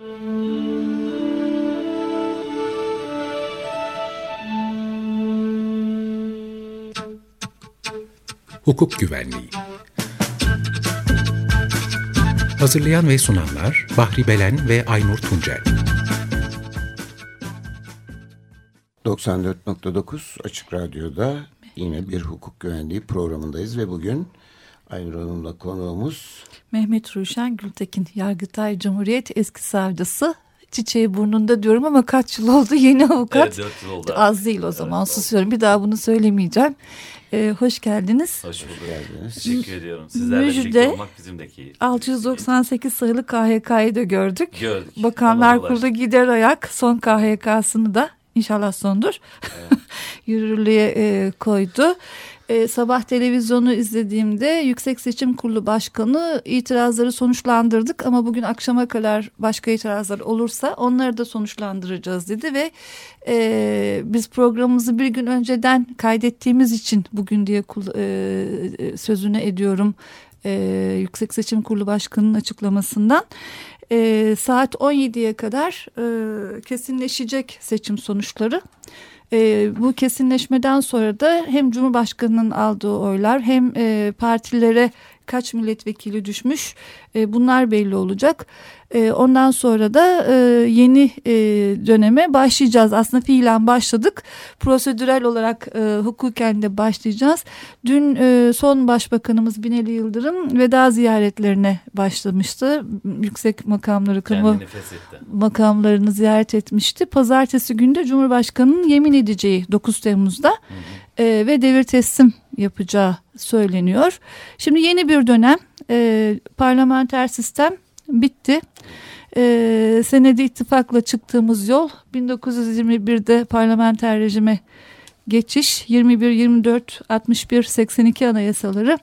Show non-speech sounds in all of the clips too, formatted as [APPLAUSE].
Hukuk Güvenliği. Hazırlayan ve sunanlar Bahri Belen ve Aynur Tuncel. 94.9 Açık Radyo'da yine bir hukuk güvenliği programındayız ve bugün Aynur Hanım'la konuğumuz Mehmet Ruşen Gültekin, Yargıtay Cumhuriyet eski savcısı. Çiçeği burnunda diyorum ama kaç yıl oldu [LAUGHS] yeni avukat. Evet 4 yıl oldu. Az değil o zaman evet, susuyorum. Bir daha bunu söylemeyeceğim. Ee, hoş geldiniz. Hoş bulduk. geldiniz. Teşekkür ediyorum. Sizlerle Müjde, birlikte olmak bizim de keyif. 698 sayılı KHK'yı da gördük. Gördük. Bakanlar Kurulu gider ayak son KHK'sını da inşallah sondur. Evet. [LAUGHS] Yürürlüğe e, koydu e, sabah televizyonu izlediğimde Yüksek Seçim Kurulu Başkanı itirazları sonuçlandırdık ama bugün akşama kadar başka itirazlar olursa onları da sonuçlandıracağız dedi ve e, biz programımızı bir gün önceden kaydettiğimiz için bugün diye e, sözünü ediyorum e, Yüksek Seçim Kurulu Başkanı'nın açıklamasından e, saat 17'ye kadar e, kesinleşecek seçim sonuçları. E, bu kesinleşmeden sonra da hem Cumhurbaşkanı'nın aldığı oylar hem e, partilere kaç milletvekili düşmüş e, bunlar belli olacak. E, ondan sonra da e, yeni e, döneme başlayacağız. Aslında fiilen başladık. Prosedürel olarak e, hukuken de başlayacağız. Dün e, son başbakanımız Binali Yıldırım veda ziyaretlerine başlamıştı. Yüksek makamları, kamu makamlarını ziyaret etmişti. Pazartesi günde Cumhurbaşkanı'nın yemin edeceği 9 Temmuz'da hı hı. E, ve devir teslim yapacağı söyleniyor. Şimdi yeni bir dönem e, parlamenter sistem bitti. E, senedi ittifakla çıktığımız yol 1921'de parlamenter rejime geçiş 21, 24, 61, 82 anayasaları.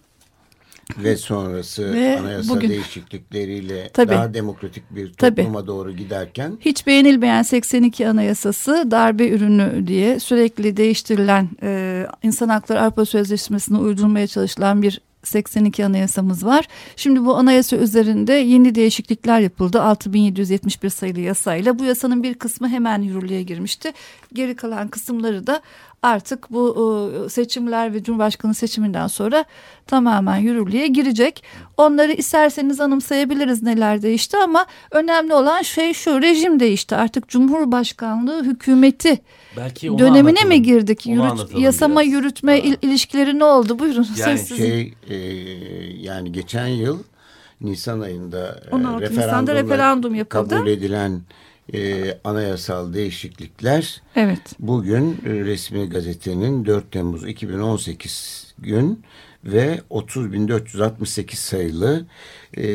Ve sonrası ve anayasa bugün, değişiklikleriyle tabii, daha demokratik bir topluma tabii, doğru giderken hiç beğenilmeyen 82 anayasası darbe ürünü diye sürekli değiştirilen e, insan hakları Avrupa Sözleşmesi'ne uydurmaya çalışılan bir 82 anayasamız var. Şimdi bu anayasa üzerinde yeni değişiklikler yapıldı. 6771 sayılı yasayla bu yasanın bir kısmı hemen yürürlüğe girmişti. Geri kalan kısımları da artık bu seçimler ve Cumhurbaşkanı seçiminden sonra tamamen yürürlüğe girecek. Onları isterseniz anımsayabiliriz neler değişti ama önemli olan şey şu rejim değişti. Artık Cumhurbaşkanlığı hükümeti Belki dönemine mi girdik? Yürüt, yasama biraz. yürütme ha. ilişkileri ne oldu? Buyurun. Yani şey e, yani geçen yıl Nisan ayında 16 e, Nisan'da referandum yapıldı. Kabul edilen e, anayasal değişiklikler evet. bugün resmi gazetenin 4 Temmuz 2018 gün ve 30.468 sayılı e,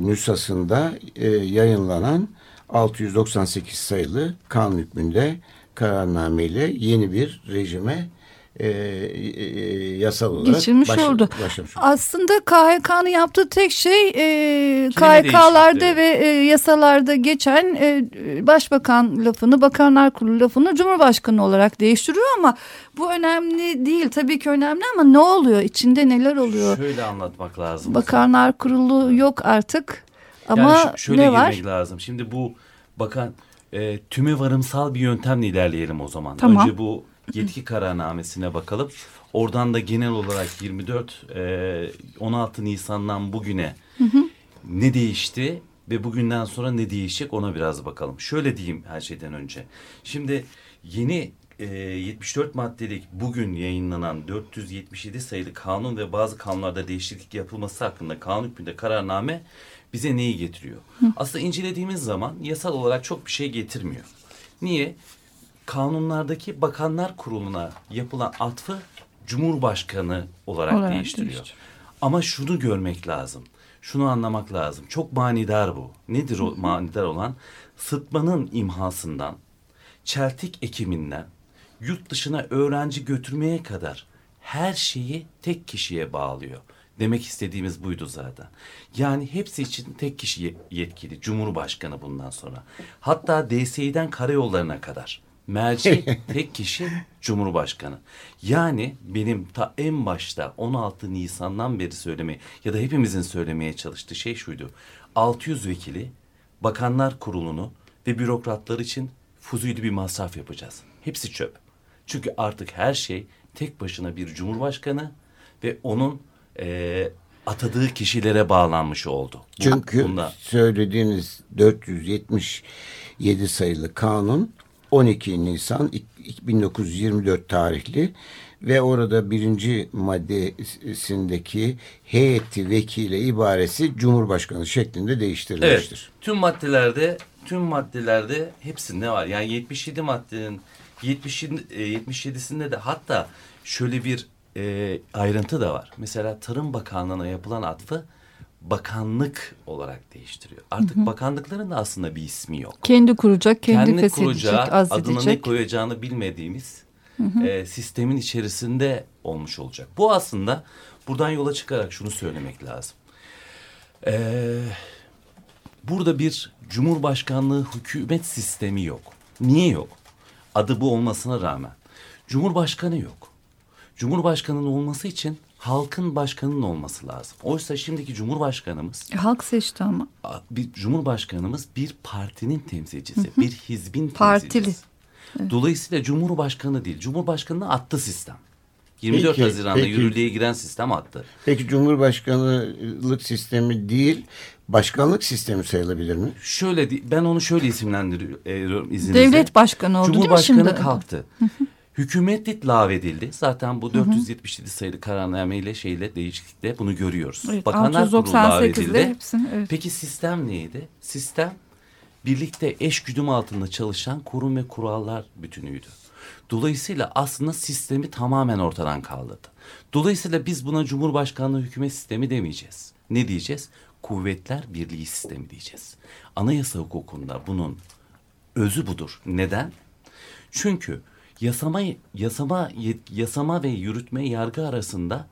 nüshasında e, yayınlanan 698 sayılı kanun hükmünde kararnameyle yeni bir rejime e, e, yasal olarak geçirmiş baş, oldu. Başlamış oldu. Aslında KHK'nın yaptığı tek şey e, KHK'larda ve e, yasalarda geçen e, başbakan lafını, bakanlar kurulu lafını cumhurbaşkanı olarak değiştiriyor ama bu önemli değil. Tabii ki önemli ama ne oluyor? İçinde neler oluyor? Şöyle anlatmak lazım. Bakanlar kurulu yok artık. Ama yani şöyle ne var? lazım. Şimdi bu bakan e, tüme varımsal bir yöntemle ilerleyelim o zaman. Tamam. Önce bu yetki kararnamesine bakalım. Oradan da genel olarak 24 e, 16 Nisan'dan bugüne hı hı. ne değişti ve bugünden sonra ne değişecek ona biraz bakalım. Şöyle diyeyim her şeyden önce. Şimdi yeni e, 74 maddelik bugün yayınlanan 477 sayılı kanun ve bazı kanunlarda değişiklik yapılması hakkında kanun hükmünde kararname bize neyi getiriyor? Hı. Aslında incelediğimiz zaman yasal olarak çok bir şey getirmiyor. Niye? kanunlardaki bakanlar kuruluna yapılan atfı Cumhurbaşkanı olarak, olarak değiştiriyor. Değiştir. Ama şunu görmek lazım. Şunu anlamak lazım. Çok manidar bu. Nedir o manidar olan? Sıtmanın imhasından, çeltik ekiminden, yurt dışına öğrenci götürmeye kadar her şeyi tek kişiye bağlıyor. Demek istediğimiz buydu zaten. Yani hepsi için tek kişi yetkili. Cumhurbaşkanı bundan sonra. Hatta DSİ'den karayollarına kadar. Merci [LAUGHS] tek kişi Cumhurbaşkanı. Yani benim ta en başta 16 Nisan'dan beri söylemeye ya da hepimizin söylemeye çalıştığı şey şuydu. 600 vekili bakanlar kurulunu ve bürokratlar için fuzuli bir masraf yapacağız. Hepsi çöp. Çünkü artık her şey tek başına bir cumhurbaşkanı ve onun e, atadığı kişilere bağlanmış oldu. Çünkü Bunda... söylediğiniz 477 sayılı kanun 12 Nisan 1924 tarihli ve orada birinci maddesindeki heyeti vekile ibaresi Cumhurbaşkanı şeklinde değiştirilmiştir. Evet, tüm maddelerde tüm maddelerde hepsinde var. Yani 77 maddenin 77, 77'sinde e, de hatta şöyle bir e, ayrıntı da var. Mesela Tarım Bakanlığı'na yapılan atfı bakanlık olarak değiştiriyor. Artık hı hı. bakanlıkların da aslında bir ismi yok. Kendi kuracak, kendi, kendi feshedecek, azledecek. adını ne koyacağını bilmediğimiz hı hı. E, sistemin içerisinde olmuş olacak. Bu aslında buradan yola çıkarak şunu söylemek lazım. Ee, burada bir cumhurbaşkanlığı hükümet sistemi yok. Niye yok? Adı bu olmasına rağmen. Cumhurbaşkanı yok. Cumhurbaşkanının olması için halkın başkanının olması lazım. Oysa şimdiki cumhurbaşkanımız... E, halk seçti ama. Bir cumhurbaşkanımız bir partinin temsilcisi, hı hı. bir hizbin Partili. temsilcisi. Evet. Dolayısıyla cumhurbaşkanı değil, cumhurbaşkanını attı sistem. 24 peki, Haziran'da peki, yürürlüğe giren sistem attı. Peki cumhurbaşkanlık sistemi değil, başkanlık sistemi sayılabilir mi? Şöyle, ben onu şöyle isimlendiriyorum izninizle. Devlet başkanı oldu Cumhurbaşkanı değil mi şimdi? kalktı. Hükümetlik lağvedildi. Zaten bu 477 sayılı kararname ile şeyle değişiklikle bunu görüyoruz. Evet, Bakanlar Kurulu lağvedildi. Hepsini, evet. Peki sistem neydi? Sistem birlikte eş güdüm altında çalışan kurum ve kurallar bütünüydü. Dolayısıyla aslında sistemi tamamen ortadan kaldırdı. Dolayısıyla biz buna Cumhurbaşkanlığı hükümet sistemi demeyeceğiz. Ne diyeceğiz? Kuvvetler Birliği sistemi diyeceğiz. Anayasa hukukunda bunun özü budur. Neden? Çünkü yasama yasama yasama ve yürütme yargı arasında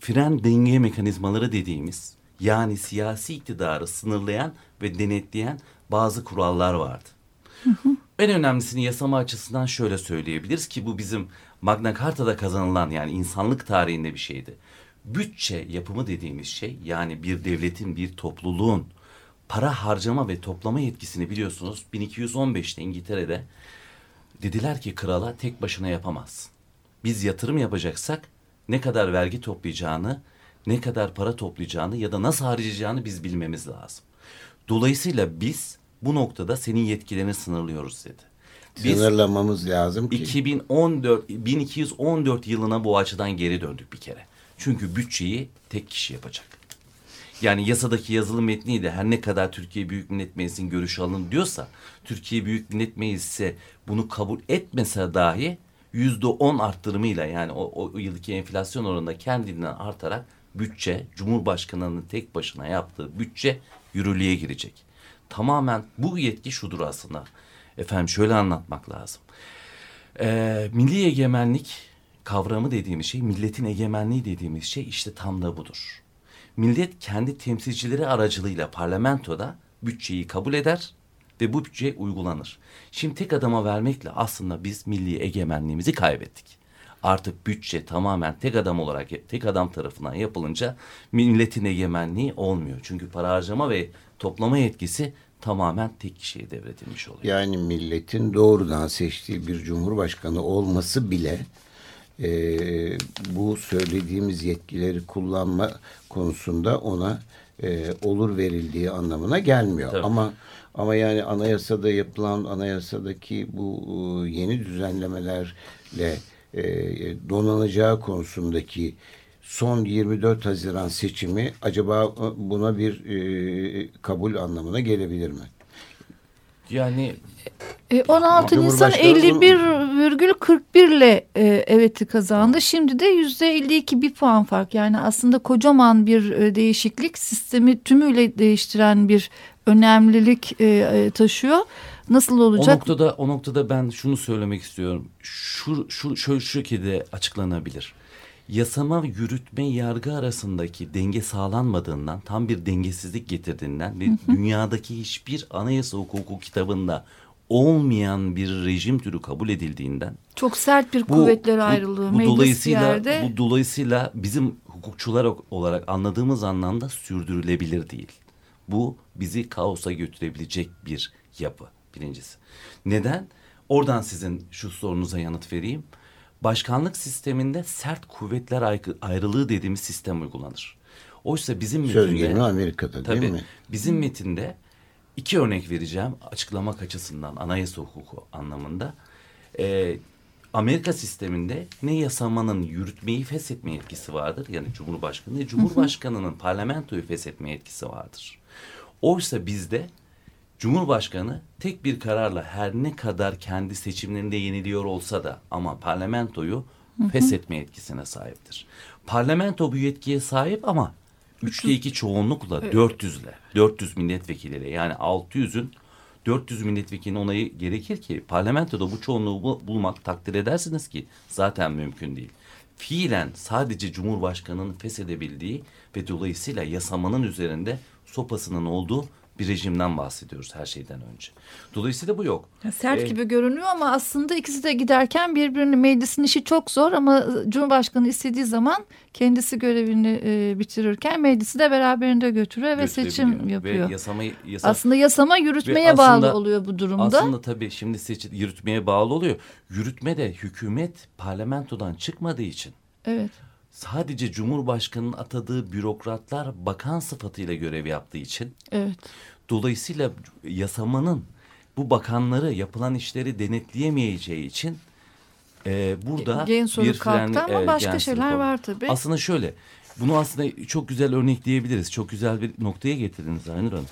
fren denge mekanizmaları dediğimiz yani siyasi iktidarı sınırlayan ve denetleyen bazı kurallar vardı. Hı hı. En önemlisini yasama açısından şöyle söyleyebiliriz ki bu bizim Magna Carta'da kazanılan yani insanlık tarihinde bir şeydi. Bütçe yapımı dediğimiz şey yani bir devletin bir topluluğun para harcama ve toplama yetkisini biliyorsunuz 1215'te İngiltere'de Dediler ki krala tek başına yapamaz. Biz yatırım yapacaksak ne kadar vergi toplayacağını, ne kadar para toplayacağını ya da nasıl harcayacağını biz bilmemiz lazım. Dolayısıyla biz bu noktada senin yetkilerini sınırlıyoruz dedi. Biz Sınırlamamız lazım ki. 2014 1214 yılına bu açıdan geri döndük bir kere. Çünkü bütçeyi tek kişi yapacak. Yani yasadaki yazılı metni de her ne kadar Türkiye Büyük Millet Meclisi'nin görüşü alın diyorsa Türkiye Büyük Millet Meclisi bunu kabul etmese dahi yüzde on arttırımıyla yani o, o yıldaki enflasyon oranında kendinden artarak bütçe Cumhurbaşkanı'nın tek başına yaptığı bütçe yürürlüğe girecek. Tamamen bu yetki şudur aslında. Efendim şöyle anlatmak lazım. Ee, milli egemenlik kavramı dediğimiz şey, milletin egemenliği dediğimiz şey işte tam da budur millet kendi temsilcileri aracılığıyla parlamentoda bütçeyi kabul eder ve bu bütçe uygulanır. Şimdi tek adama vermekle aslında biz milli egemenliğimizi kaybettik. Artık bütçe tamamen tek adam olarak tek adam tarafından yapılınca milletin egemenliği olmuyor. Çünkü para harcama ve toplama yetkisi tamamen tek kişiye devredilmiş oluyor. Yani milletin doğrudan seçtiği bir cumhurbaşkanı olması bile e, bu söylediğimiz yetkileri kullanma konusunda ona e, olur verildiği anlamına gelmiyor. Tabii. Ama ama yani anayasada yapılan anayasadaki bu e, yeni düzenlemelerle e, donanacağı konusundaki son 24 Haziran seçimi acaba e, buna bir e, kabul anlamına gelebilir mi? Yani e, 16 Nisan 51,41 ile e, evet'i kazandı. Şimdi de %52 bir puan fark. Yani aslında kocaman bir e, değişiklik sistemi tümüyle değiştiren bir önemlilik e, e, taşıyor. Nasıl olacak? O noktada o noktada ben şunu söylemek istiyorum. Şu şu şu, şu şekilde açıklanabilir yasama, yürütme, yargı arasındaki denge sağlanmadığından, tam bir dengesizlik getirdiğinden ve dünyadaki hiçbir anayasa hukuku kitabında olmayan bir rejim türü kabul edildiğinden çok sert bir bu, kuvvetler ayrılığı bu, bu dolayısıyla yerde. bu dolayısıyla bizim hukukçular olarak anladığımız anlamda sürdürülebilir değil. Bu bizi kaosa götürebilecek bir yapı birincisi. Neden? Oradan sizin şu sorunuza yanıt vereyim. Başkanlık sisteminde sert kuvvetler ayrılığı dediğimiz sistem uygulanır. Oysa bizim metinde... Söz Amerika'da tabii, değil mi? Bizim metinde iki örnek vereceğim açıklamak açısından anayasa hukuku anlamında. Ee, Amerika sisteminde ne yasamanın yürütmeyi feshetme yetkisi vardır yani Cumhurbaşkanı ne Cumhurbaşkanının parlamentoyu feshetme yetkisi vardır. Oysa bizde Cumhurbaşkanı tek bir kararla her ne kadar kendi seçimlerinde yeniliyor olsa da ama parlamentoyu feshetme yetkisine sahiptir. Parlamento bu yetkiye sahip ama üçte iki çoğunlukla evet. 400'le 400 milletvekiliyle yani 600'ün 400 milletvekilinin onayı gerekir ki parlamentoda bu çoğunluğu bulmak takdir edersiniz ki zaten mümkün değil. Fiilen sadece Cumhurbaşkanı'nın feshedebildiği ve dolayısıyla yasamanın üzerinde sopasının olduğu bir rejimden bahsediyoruz her şeyden önce. Dolayısıyla bu yok. Sert ee, gibi görünüyor ama aslında ikisi de giderken birbirini meclisin işi çok zor ama Cumhurbaşkanı istediği zaman kendisi görevini e, bitirirken meclisi de beraberinde götürüyor ve seçim yapıyor. Ve yasama, yasa, aslında yasama yürütmeye aslında, bağlı oluyor bu durumda. Aslında tabii şimdi seçim yürütmeye bağlı oluyor. Yürütme de hükümet parlamentodan çıkmadığı için. Evet sadece Cumhurbaşkanı'nın atadığı bürokratlar bakan sıfatıyla görev yaptığı için. Evet. Dolayısıyla yasamanın bu bakanları yapılan işleri denetleyemeyeceği için e, burada Gen bir fren, ama e, başka şeyler oldu. var tabii. Aslında şöyle bunu aslında çok güzel örnekleyebiliriz. Çok güzel bir noktaya getirdiniz Aynur Hanım.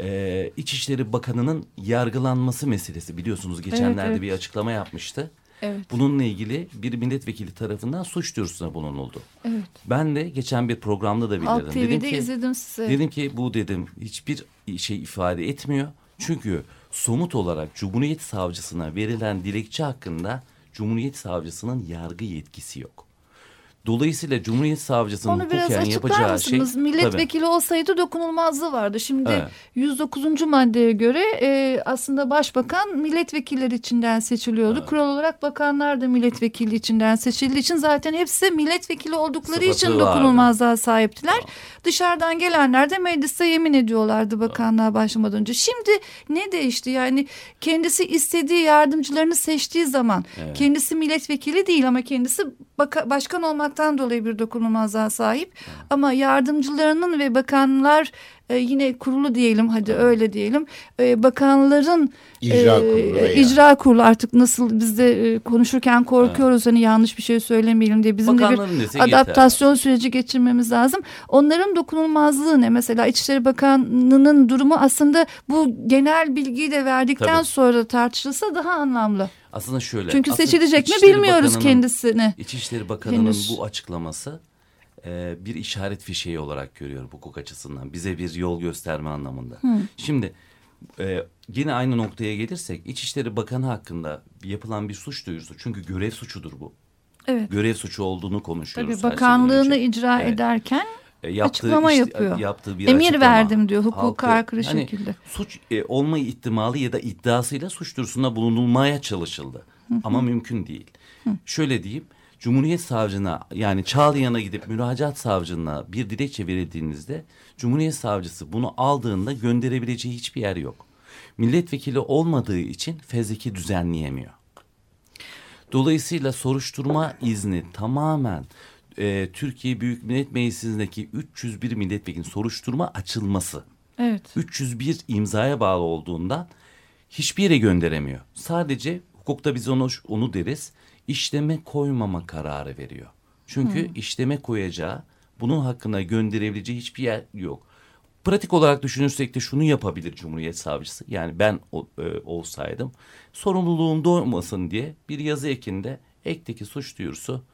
Ee, İçişleri Bakanı'nın yargılanması meselesi biliyorsunuz geçenlerde evet, evet. bir açıklama yapmıştı. Evet. Bununla ilgili bir milletvekili tarafından suç duyurusuna bulunuldu. Evet. Ben de geçen bir programda da bildirdim. Halk TV'de dedim ki, izledim size. Dedim ki bu dedim hiçbir şey ifade etmiyor. Çünkü somut olarak Cumhuriyet Savcısına verilen dilekçe hakkında Cumhuriyet Savcısının yargı yetkisi yok. Dolayısıyla Cumhuriyet Savcısının Onu hukuken yapacağı şey... Milletvekili tabii. olsaydı dokunulmazlığı vardı. Şimdi evet. 109. maddeye göre e, aslında başbakan milletvekilleri içinden seçiliyordu. Evet. Kural olarak bakanlar da milletvekili içinden seçildiği için zaten hepsi milletvekili oldukları Sıfatı için dokunulmazlığa sahiptiler. Evet. Dışarıdan gelenler de mecliste yemin ediyorlardı bakanlığa başlamadan önce. Şimdi ne değişti? Yani kendisi istediği yardımcılarını seçtiği zaman evet. kendisi milletvekili değil ama kendisi baka, başkan olmak olmaktan dolayı bir dokunulmazlığa sahip. Ama yardımcılarının ve bakanlar e, yine kurulu diyelim hadi öyle diyelim. E, bakanların icra e, kurulu, e, icra kurulu artık nasıl biz de e, konuşurken korkuyoruz evet. hani yanlış bir şey söylemeyelim diye bizim Bakanların de bir adaptasyon yeter. süreci geçirmemiz lazım. Onların dokunulmazlığı ne mesela İçişleri Bakanlığı'nın durumu aslında bu genel bilgiyi de verdikten Tabii. sonra tartışılsa daha anlamlı. Aslında şöyle. Çünkü seçilecek mi bilmiyoruz kendisini. İçişleri Bakanı'nın Henüz. bu açıklaması e, bir işaret fişeği olarak görüyorum hukuk açısından. Bize bir yol gösterme anlamında. Hı. Şimdi e, yine aynı noktaya gelirsek İçişleri Bakanı hakkında yapılan bir suç duyurusu. Çünkü görev suçudur bu. Evet. Görev suçu olduğunu konuşuyoruz. Tabii bakanlığını icra evet. ederken yaptığı, açıklama işte, yapıyor. Yaptığı bir Emir açıklama, verdim diyor hukuka aykırı hani, şekilde. Suç e, olma ihtimali ya da iddiasıyla suç duyurusunda bulunulmaya çalışıldı. Hı hı. Ama mümkün değil. Hı. Şöyle diyeyim. Cumhuriyet Savcına yani Çağlayan'a gidip müracaat savcılığına bir dilekçe verildiğinizde Cumhuriyet Savcısı bunu aldığında gönderebileceği hiçbir yer yok. Milletvekili olmadığı için fezleki düzenleyemiyor. Dolayısıyla soruşturma izni tamamen e, Türkiye Büyük Millet Meclisi'ndeki 301 milletvekili soruşturma açılması. Evet. 301 imzaya bağlı olduğundan hiçbir yere gönderemiyor. Sadece hukukta biz onu onu deriz işleme koymama kararı veriyor. Çünkü hmm. işleme koyacağı bunun hakkında gönderebileceği hiçbir yer yok. Pratik olarak düşünürsek de şunu yapabilir Cumhuriyet Savcısı. Yani ben o, e, olsaydım sorumluluğum doğmasın diye bir yazı ekinde ekteki suç duyurusu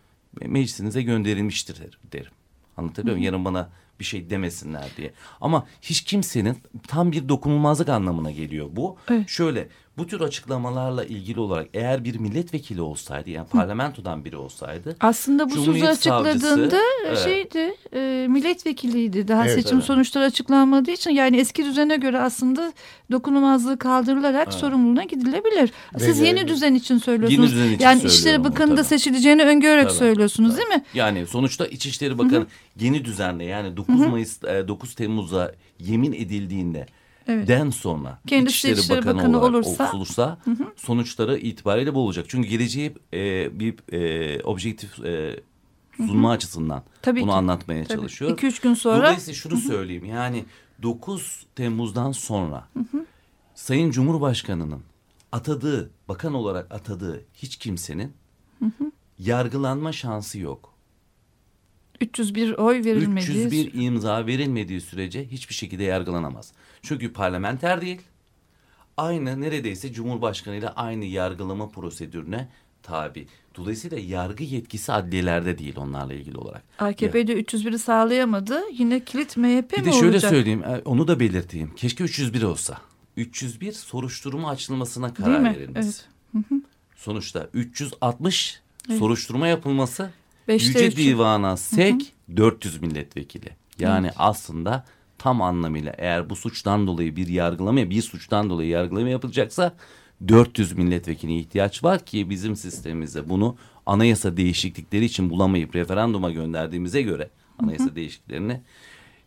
meclisinize gönderilmiştir derim. Anlatabiliyor muyum? Yarın bana bir şey demesinler diye. Ama hiç kimsenin tam bir dokunulmazlık anlamına geliyor bu. Evet. Şöyle bu tür açıklamalarla ilgili olarak eğer bir milletvekili olsaydı yani parlamentodan biri olsaydı. Aslında bu sözü açıkladığında evet. şeydi e, milletvekiliydi. Daha evet, seçim evet. sonuçları açıklanmadığı için yani eski düzene göre aslında dokunulmazlığı kaldırılarak evet. sorumluluğuna gidilebilir. Siz Ve, yeni düzen için söylüyorsunuz. Yeni düzen için yani İçişleri Bakanı da seçileceğini öngörerek tabii, söylüyorsunuz tabii. değil mi? Yani sonuçta İçişleri Bakanı Hı-hı. yeni düzenle yani 9 Hı-hı. Mayıs 9 Temmuz'a yemin edildiğinde evet. den sonra Kendi İçişleri, İçişleri Bakanı, Bakanı olarak olursa, olursa hı hı. sonuçları itibariyle bu olacak. Çünkü geleceği e, bir e, objektif e, sunma hı hı. açısından Tabii bunu ki. anlatmaya Tabii. çalışıyorum. 2-3 gün sonra. Dolayısıyla şunu hı hı. söyleyeyim yani 9 Temmuz'dan sonra hı hı. Sayın Cumhurbaşkanı'nın atadığı, bakan olarak atadığı hiç kimsenin hı hı. yargılanma şansı yok. 301 oy verilmediği 301 imza verilmediği sürece hiçbir şekilde yargılanamaz. Çünkü parlamenter değil. Aynı neredeyse Cumhurbaşkanı ile aynı yargılama prosedürüne tabi. Dolayısıyla yargı yetkisi adliyelerde değil onlarla ilgili olarak. AKP'de ya. 301'i sağlayamadı. Yine kilit MHP mi olacak? Bir de şöyle söyleyeyim e, onu da belirteyim. Keşke 301 olsa. 301 soruşturma açılmasına karar verilmesi. Evet. Sonuçta 360 evet. soruşturma yapılması Beşte Yüce üç. Divan'a sek hı hı. 400 milletvekili. Yani evet. aslında tam anlamıyla eğer bu suçtan dolayı bir yargılama bir suçtan dolayı yargılama yapılacaksa 400 milletvekiline ihtiyaç var ki bizim sistemimizde bunu anayasa değişiklikleri için bulamayıp referanduma gönderdiğimize göre anayasa hı hı. değişikliklerini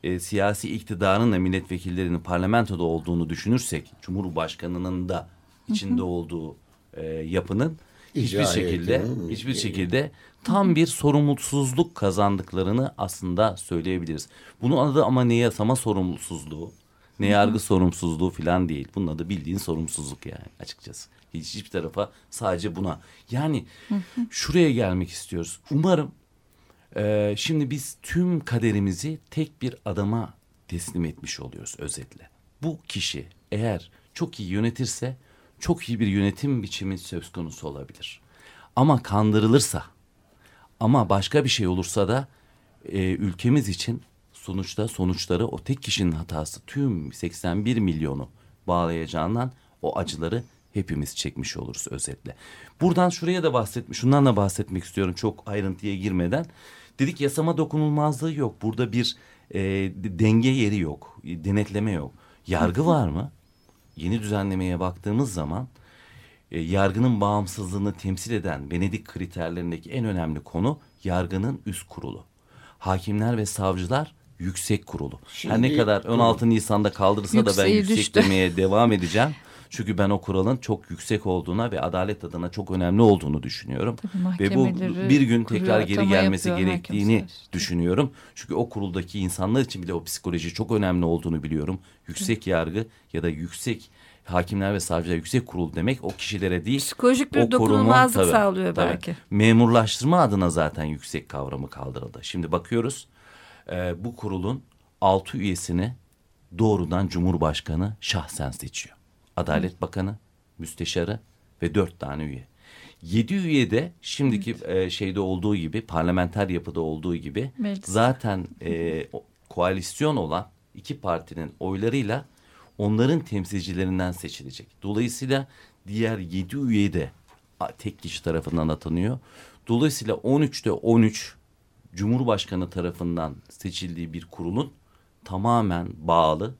e, siyasi iktidarın da milletvekillerinin parlamentoda olduğunu düşünürsek Cumhurbaşkanının da içinde hı hı. olduğu e, yapının hiçbir şekilde hiçbir şekilde tam bir sorumsuzluk kazandıklarını aslında söyleyebiliriz. Bunun adı ama ne yasama sorumsuzluğu, ne yargı sorumsuzluğu falan değil. Bunun adı bildiğin sorumsuzluk yani açıkçası. Hiç hiçbir tarafa sadece buna. Yani şuraya gelmek istiyoruz. Umarım e, şimdi biz tüm kaderimizi tek bir adama teslim etmiş oluyoruz özetle. Bu kişi eğer çok iyi yönetirse çok iyi bir yönetim biçimi söz konusu olabilir. Ama kandırılırsa ama başka bir şey olursa da e, ülkemiz için sonuçta sonuçları o tek kişinin hatası tüm 81 milyonu bağlayacağından o acıları hepimiz çekmiş oluruz özetle. Buradan şuraya da bahsetmiş, şundan da bahsetmek istiyorum çok ayrıntıya girmeden. Dedik yasama dokunulmazlığı yok. Burada bir e, denge yeri yok, denetleme yok. Yargı var mı? Yeni düzenlemeye baktığımız zaman e, yargının bağımsızlığını temsil eden Venedik kriterlerindeki en önemli konu yargının üst kurulu. Hakimler ve savcılar yüksek kurulu. Şimdi, Her ne kadar 16 Nisan'da kaldırılsa da ben yüksek düştü. demeye devam edeceğim. [LAUGHS] Çünkü ben o kuralın çok yüksek olduğuna ve adalet adına çok önemli olduğunu düşünüyorum. Ve bu bir gün tekrar geri gelmesi gerektiğini düşünüyorum. Çünkü o kuruldaki insanlar için bile o psikoloji çok önemli olduğunu biliyorum. Yüksek yargı ya da yüksek hakimler ve savcılar yüksek kurul demek o kişilere değil. Psikolojik bir dokunulmazlık tabii, sağlıyor tabii, belki. Memurlaştırma adına zaten yüksek kavramı kaldırıldı. Şimdi bakıyoruz e, bu kurulun altı üyesini doğrudan Cumhurbaşkanı şahsen seçiyor. Adalet Hı. Bakanı, müsteşarı ve dört tane üye. Yedi üye de şimdiki e, şeyde olduğu gibi parlamenter yapıda olduğu gibi Meclis. zaten e, koalisyon olan iki partinin oylarıyla onların temsilcilerinden seçilecek. Dolayısıyla diğer yedi üye de tek kişi tarafından atanıyor. Dolayısıyla 13'te 13 Cumhurbaşkanı tarafından seçildiği bir kurulun tamamen bağlı,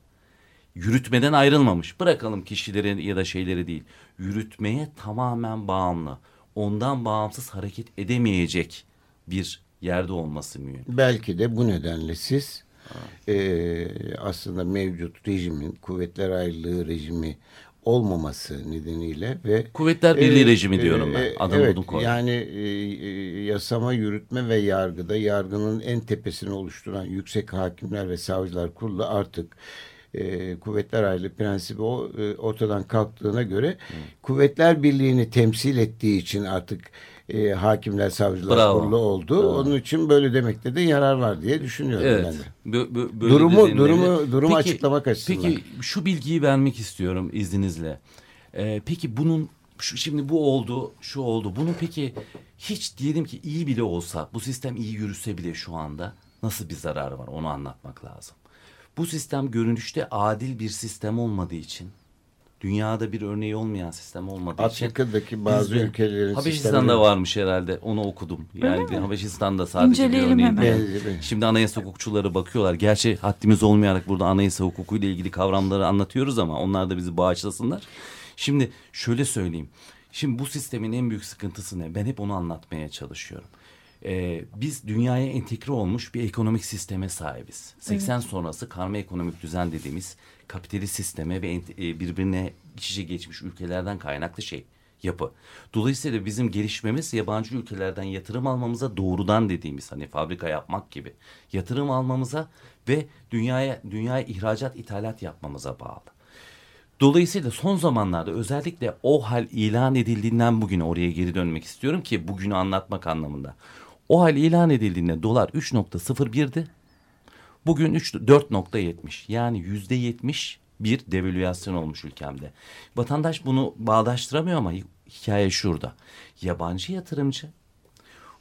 yürütmeden ayrılmamış. Bırakalım kişileri ya da şeyleri değil. Yürütmeye tamamen bağımlı. Ondan bağımsız hareket edemeyecek bir yerde olması mühim. Belki de bu nedenle siz e, aslında mevcut rejimin kuvvetler ayrılığı rejimi olmaması nedeniyle ve Kuvvetler Birliği e, rejimi diyorum ben. Adını evet, koydum. Yani e, e, yasama, yürütme ve yargıda yargının en tepesini oluşturan Yüksek Hakimler ve Savcılar Kurulu artık e, kuvvetler ayrılığı prensibi o e, ortadan kalktığına göre Hı. Kuvvetler Birliği'ni temsil ettiği için artık e, hakimler savcılar Bravo. kurulu oldu. Bravo. Onun için böyle demekte de yarar var diye düşünüyorum evet. ben de. Bö, böyle durumu durumu durumu peki, açıklamak açısından. Peki şu bilgiyi vermek istiyorum izninizle. Ee, peki bunun şu, şimdi bu oldu, şu oldu. Bunun peki hiç diyelim ki iyi bile olsa, bu sistem iyi yürüse bile şu anda nasıl bir zararı var onu anlatmak lazım. Bu sistem görünüşte adil bir sistem olmadığı için dünyada bir örneği olmayan sistem olmadığı Afrika'daki için. bazı bizde, ülkelerin Habeşistan'da varmış herhalde. Onu okudum. Yani Habeşistan'da sadece İnceleyelim bir örneği. Şimdi anayasa hukukçuları bakıyorlar. Gerçi haddimiz olmayarak burada anayasa hukukuyla ilgili kavramları anlatıyoruz ama onlar da bizi bağışlasınlar. Şimdi şöyle söyleyeyim. Şimdi bu sistemin en büyük sıkıntısı ne? Ben hep onu anlatmaya çalışıyorum. Ee, biz dünyaya entegre olmuş bir ekonomik sisteme sahibiz. 80 evet. sonrası karma ekonomik düzen dediğimiz kapitalist sisteme ve e, birbirine iç içe geçmiş ülkelerden kaynaklı şey yapı. Dolayısıyla bizim gelişmemiz yabancı ülkelerden yatırım almamıza doğrudan dediğimiz hani fabrika yapmak gibi yatırım almamıza ve dünyaya dünyaya ihracat ithalat yapmamıza bağlı. Dolayısıyla son zamanlarda özellikle o hal ilan edildiğinden bugüne oraya geri dönmek istiyorum ki bugünü anlatmak anlamında. O hal ilan edildiğinde dolar 3.01'di. Bugün 4.70 yani yüzde yetmiş bir devalüasyon olmuş ülkemde. Vatandaş bunu bağdaştıramıyor ama hikaye şurada. Yabancı yatırımcı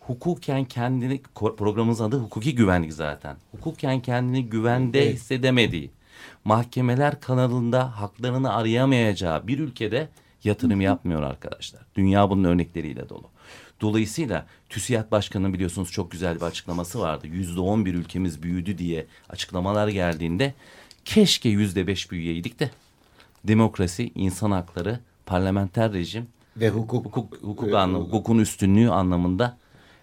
hukuken kendini programımızın adı hukuki güvenlik zaten. Hukuken kendini güvende hissedemediği mahkemeler kanalında haklarını arayamayacağı bir ülkede yatırım yapmıyor arkadaşlar. Dünya bunun örnekleriyle dolu. Dolayısıyla TÜSİAD Başkanı'nın biliyorsunuz çok güzel bir açıklaması vardı. Yüzde on bir ülkemiz büyüdü diye açıklamalar geldiğinde keşke yüzde beş büyüyeydik de demokrasi, insan hakları, parlamenter rejim ve hukuk, hukuk, hukuk anlamı, hukukun üstünlüğü anlamında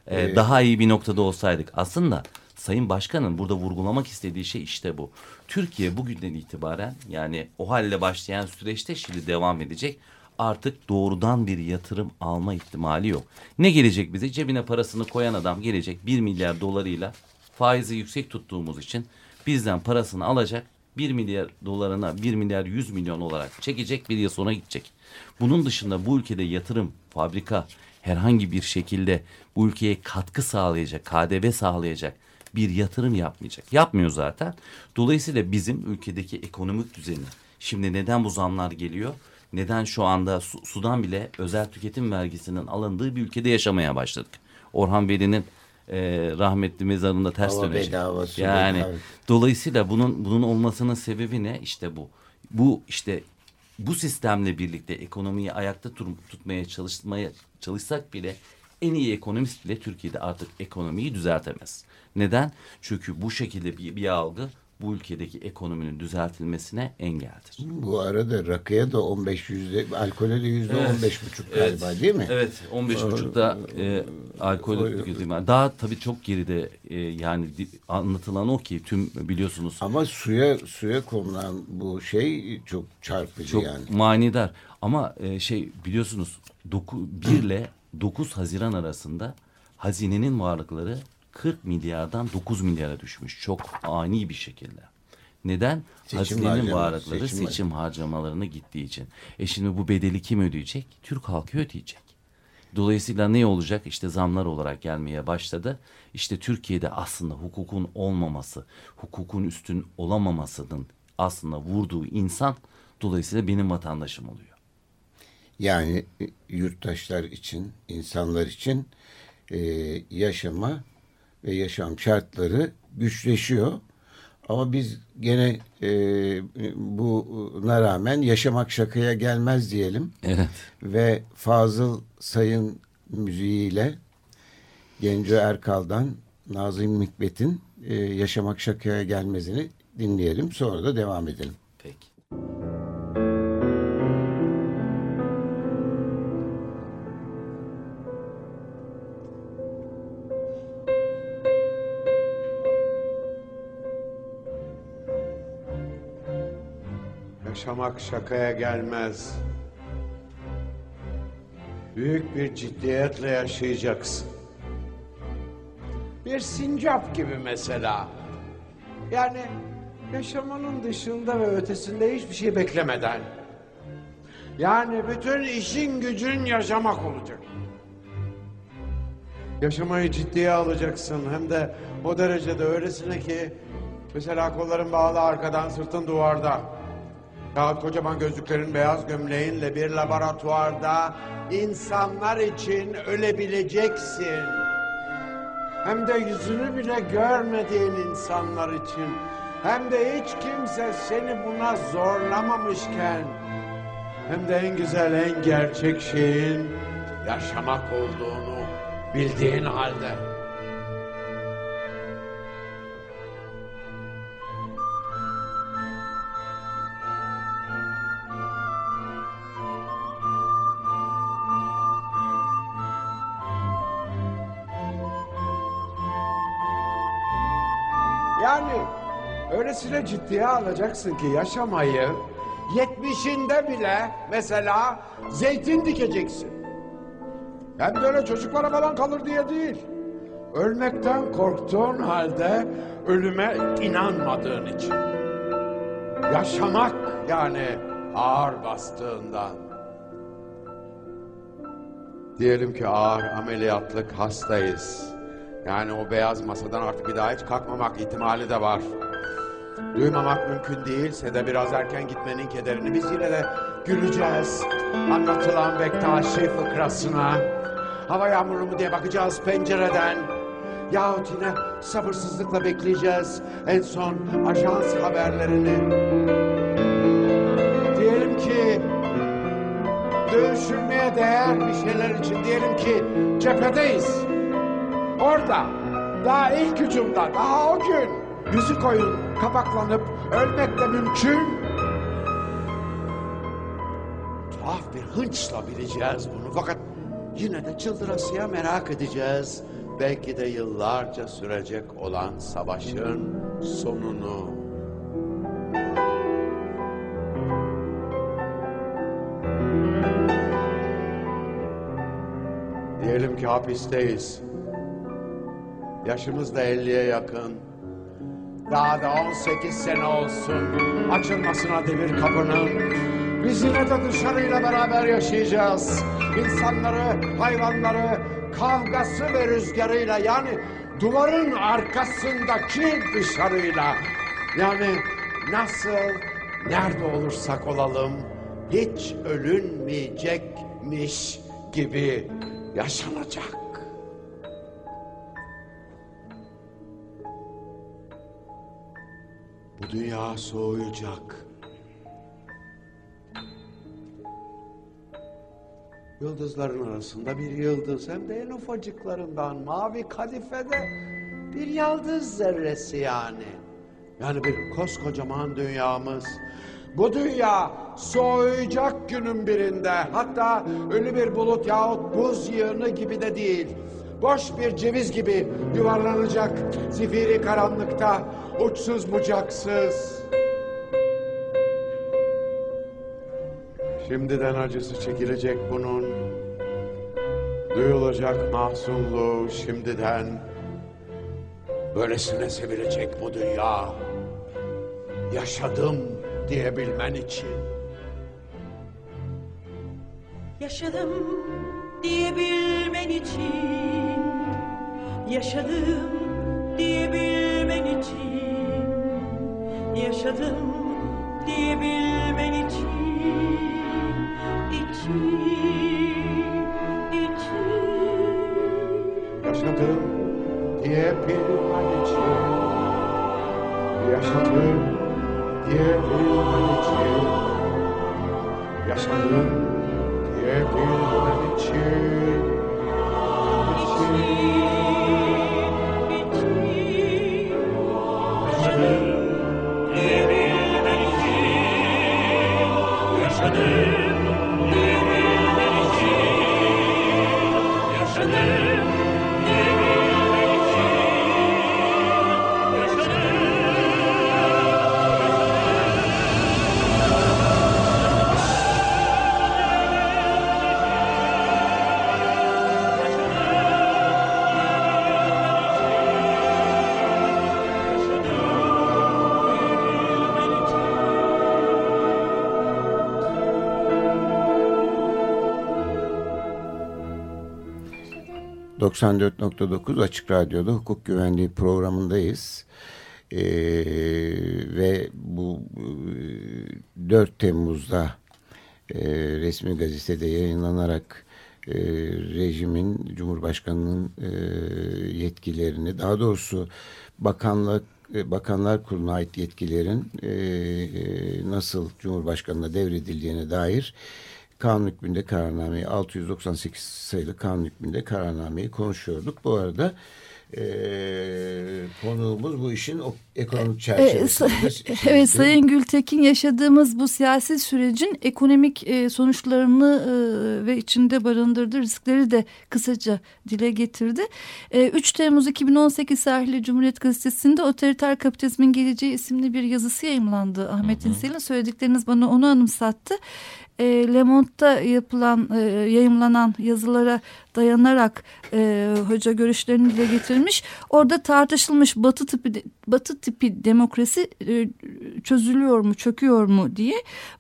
e, daha iyi bir noktada olsaydık. Aslında Sayın Başkan'ın burada vurgulamak istediği şey işte bu. Türkiye bugünden itibaren yani o halle başlayan süreçte şimdi devam edecek artık doğrudan bir yatırım alma ihtimali yok. Ne gelecek bize? Cebine parasını koyan adam gelecek 1 milyar dolarıyla faizi yüksek tuttuğumuz için bizden parasını alacak 1 milyar dolarına 1 milyar 100 milyon olarak çekecek bir yıl sonra gidecek. Bunun dışında bu ülkede yatırım, fabrika herhangi bir şekilde bu ülkeye katkı sağlayacak, KDV sağlayacak bir yatırım yapmayacak. Yapmıyor zaten. Dolayısıyla bizim ülkedeki ekonomik düzeni şimdi neden bu zamlar geliyor? Neden şu anda su, sudan bile özel tüketim vergisinin alındığı bir ülkede yaşamaya başladık. Orhan Veli'nin e, rahmetli mezarında ters Hava dönecek. Yani bedava. dolayısıyla bunun bunun olmasının sebebi ne? İşte bu. Bu işte bu sistemle birlikte ekonomiyi ayakta tutmaya çalışmaya çalışsak bile en iyi ekonomist bile Türkiye'de artık ekonomiyi düzeltemez. Neden? Çünkü bu şekilde bir, bir algı bu ülkedeki ekonominin düzeltilmesine engeldir. Bu arada rakıya da 15 yüzde, alkole de yüzde evet. 15 buçuk galiba evet. değil mi? Evet 15 buçukta e, alkol tüketimi. Daha tabii çok geride e, yani anlatılan o ki tüm biliyorsunuz. Ama suya suya konulan bu şey çok çarpıcı çok yani. Çok manidar ama e, şey biliyorsunuz 1 ile 9 Haziran arasında hazinenin varlıkları 40 milyardan 9 milyara düşmüş. Çok ani bir şekilde. Neden? Seçim Hazinenin varlıkları seçim, seçim harcamalarına gittiği için. E şimdi bu bedeli kim ödeyecek? Türk halkı ödeyecek. Dolayısıyla ne olacak? İşte zamlar olarak gelmeye başladı. İşte Türkiye'de aslında hukukun olmaması, hukukun üstün olamamasının aslında vurduğu insan dolayısıyla benim vatandaşım oluyor. Yani yurttaşlar için, insanlar için e, yaşama ve yaşam şartları güçleşiyor. Ama biz gene e, buna rağmen yaşamak şakaya gelmez diyelim. Evet. Ve Fazıl Sayın müziğiyle Genco Erkal'dan Nazım Hikmet'in e, yaşamak şakaya gelmezini dinleyelim. Sonra da devam edelim. Peki. Yaşamak şakaya gelmez. Büyük bir ciddiyetle yaşayacaksın. Bir sincap gibi mesela. Yani yaşamanın dışında ve ötesinde hiçbir şey beklemeden. Yani bütün işin gücün yaşamak olacak. Yaşamayı ciddiye alacaksın hem de o derecede öylesine ki mesela kolların bağlı arkadan sırtın duvarda. Yahut kocaman gözlüklerin beyaz gömleğinle bir laboratuvarda insanlar için ölebileceksin. Hem de yüzünü bile görmediğin insanlar için. Hem de hiç kimse seni buna zorlamamışken. hem de en güzel en gerçek şeyin yaşamak olduğunu bildiğin halde. Ciddiye alacaksın ki yaşamayı yetmişinde bile mesela zeytin dikeceksin. Hem böyle çocuklara falan kalır diye değil. Ölmekten korktuğun halde ölüme inanmadığın için. Yaşamak yani ağır bastığından. Diyelim ki ağır ameliyatlık hastayız. Yani o beyaz masadan artık bir daha hiç kalkmamak ihtimali de var. Duymamak mümkün değilse de biraz erken gitmenin kederini biz yine de güleceğiz. Anlatılan Bektaşi fıkrasına. Hava yağmurlu mu diye bakacağız pencereden. Yahut yine sabırsızlıkla bekleyeceğiz en son ajans haberlerini. Diyelim ki dövüşülmeye değer bir şeyler için diyelim ki cephedeyiz. Orada daha ilk hücumda daha o gün yüzü koyun kapaklanıp ölmek de mümkün. Tuhaf bir hınçla bileceğiz bunu fakat yine de çıldırasıya merak edeceğiz. Belki de yıllarca sürecek olan savaşın sonunu. Diyelim ki hapisteyiz. Yaşımız da 50'ye yakın. Daha da 18 sene olsun. Açılmasına demir kapının. Biz yine de dışarıyla beraber yaşayacağız. İnsanları, hayvanları, kavgası ve rüzgarıyla yani duvarın arkasındaki dışarıyla. Yani nasıl, nerede olursak olalım hiç ölünmeyecekmiş gibi yaşanacak. Bu dünya soğuyacak. Yıldızların arasında bir yıldız hem de en ufacıklarından mavi kadifede bir yıldız zerresi yani. Yani bir koskocaman dünyamız. Bu dünya soğuyacak günün birinde. Hatta ölü bir bulut yahut buz yığını gibi de değil boş bir ceviz gibi yuvarlanacak zifiri karanlıkta, uçsuz bucaksız. Şimdiden acısı çekilecek bunun, duyulacak mahzunluğu şimdiden. Böylesine sevilecek bu dünya, yaşadım diyebilmen için. Yaşadım diyebilmen için Yaşadım diyebilmen için Yaşadım diyebilmen için için için. Yaşadım diyebilmen için Yaşadım diyebilmen için Yaşadım diyebilmen için Yaşadım 94.9 Açık Radyo'da hukuk güvenliği programındayız. Ee, ve bu 4 e, Temmuz'da e, resmi gazetede yayınlanarak e, rejimin, Cumhurbaşkanı'nın e, yetkilerini, daha doğrusu bakanlık e, Bakanlar Kurulu'na ait yetkilerin e, e, nasıl Cumhurbaşkanı'na devredildiğine dair kanun hükmünde kararnameyi 698 sayılı kanun hükmünde kararnameyi konuşuyorduk. Bu arada e, konuğumuz bu işin ekonomik çerçevesinde. E, [LAUGHS] evet Sayın Gültekin yaşadığımız bu siyasi sürecin ekonomik e, sonuçlarını e, ve içinde barındırdığı riskleri de kısaca dile getirdi. E, 3 Temmuz 2018 tarihli Cumhuriyet Gazetesi'nde Otoriter Kapitalizmin Geleceği isimli bir yazısı yayımlandı. Ahmet İnsel'in söyledikleriniz bana onu anımsattı e, Le Monde'da yapılan e, yayımlanan yazılara dayanarak e, hoca görüşlerini dile getirmiş. Orada tartışılmış Batı tipi Batı tipi demokrasi e, çözülüyor mu, çöküyor mu diye.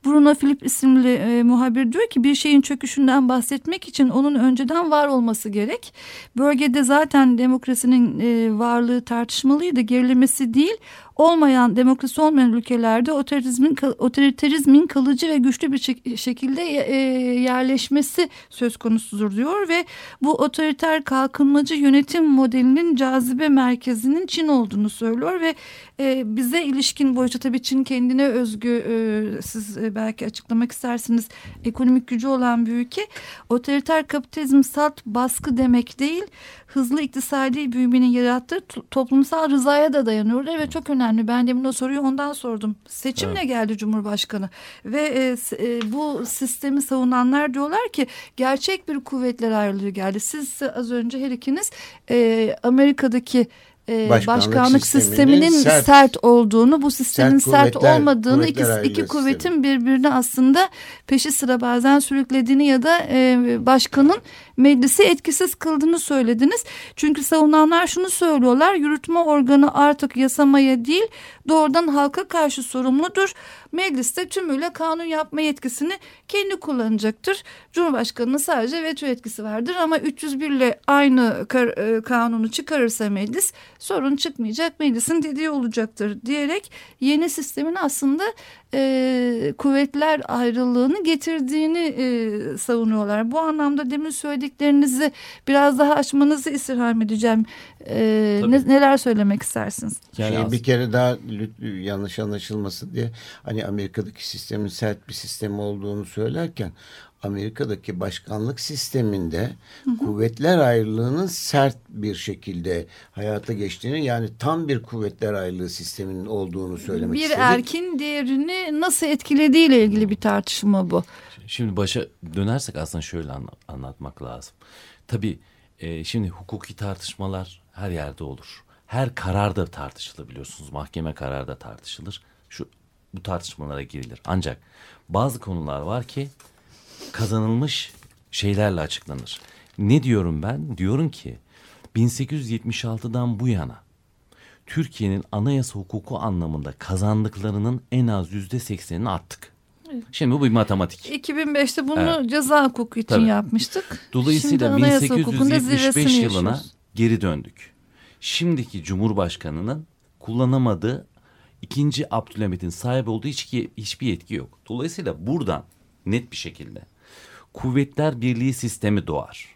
Bruno Philip isimli e, muhabir diyor ki bir şeyin çöküşünden bahsetmek için onun önceden var olması gerek. Bölgede zaten demokrasinin e, varlığı tartışmalıydı, gerilemesi değil olmayan demokrasi olmayan ülkelerde otoriterizmin otoriterizmin kalıcı ve güçlü bir şekilde e, yerleşmesi söz konusudur diyor ve bu otoriter kalkınmacı yönetim modelinin cazibe merkezinin Çin olduğunu söylüyor ve e, bize ilişkin boyunca tabii Çin kendine özgü e, siz belki açıklamak istersiniz ekonomik gücü olan bir ülke. Otoriter kapitalizm salt baskı demek değil hızlı iktisadi büyümenin yarattığı toplumsal rızaya da dayanıyor ve çok önemli. Ben demin o soruyu ondan sordum. Seçimle evet. geldi Cumhurbaşkanı ve e, e, bu sistemi savunanlar diyorlar ki gerçek bir kuvvetler ayrılığı geldi. Siz az önce her ikiniz e, Amerika'daki e, başkanlık, başkanlık sisteminin, sert, sert olduğunu, bu sistemin sert, sert olmadığını, iki, iki kuvvetin birbirini aslında peşi sıra bazen sürüklediğini ya da e, başkanın meclisi etkisiz kıldığını söylediniz. Çünkü savunanlar şunu söylüyorlar, yürütme organı artık yasamaya değil, doğrudan halka karşı sorumludur. Mecliste tümüyle kanun yapma yetkisini kendi kullanacaktır. Cumhurbaşkanının sadece veto etkisi vardır ama 301 ile aynı e, kanunu çıkarırsa meclis sorun çıkmayacak meclisin dediği olacaktır diyerek yeni sistemin aslında e, kuvvetler ayrılığını getirdiğini e, savunuyorlar. Bu anlamda demin söylediklerinizi biraz daha açmanızı istirham edeceğim. E, ne, neler söylemek istersiniz? Yani şey, bir kere daha yanlış anlaşılmasın diye hani Amerika'daki sistemin sert bir sistem olduğunu söylerken Amerika'daki başkanlık sisteminde hı hı. kuvvetler ayrılığının sert bir şekilde hayata geçtiğini yani tam bir kuvvetler ayrılığı sisteminin olduğunu söylemek bir istedik. Bir erkin diğerini nasıl etkilediğiyle ilgili bir tartışma bu. Şimdi başa dönersek aslında şöyle anlatmak lazım. Tabii e, şimdi hukuki tartışmalar her yerde olur. Her karar da tartışılabiliyorsunuz. Mahkeme kararı da tartışılır. Şu bu tartışmalara girilir. Ancak bazı konular var ki kazanılmış şeylerle açıklanır. Ne diyorum ben? Diyorum ki 1876'dan bu yana Türkiye'nin anayasa hukuku anlamında kazandıklarının en az yüzde seksenini attık. Şimdi bu bir matematik. 2005'te bunu evet. ceza hukuku için Tabii. yapmıştık. Dolayısıyla 1875 yılına geri döndük. Şimdiki Cumhurbaşkanı'nın kullanamadığı ikinci Abdülhamit'in sahip olduğu hiç, hiçbir yetki yok. Dolayısıyla buradan net bir şekilde kuvvetler birliği sistemi doğar.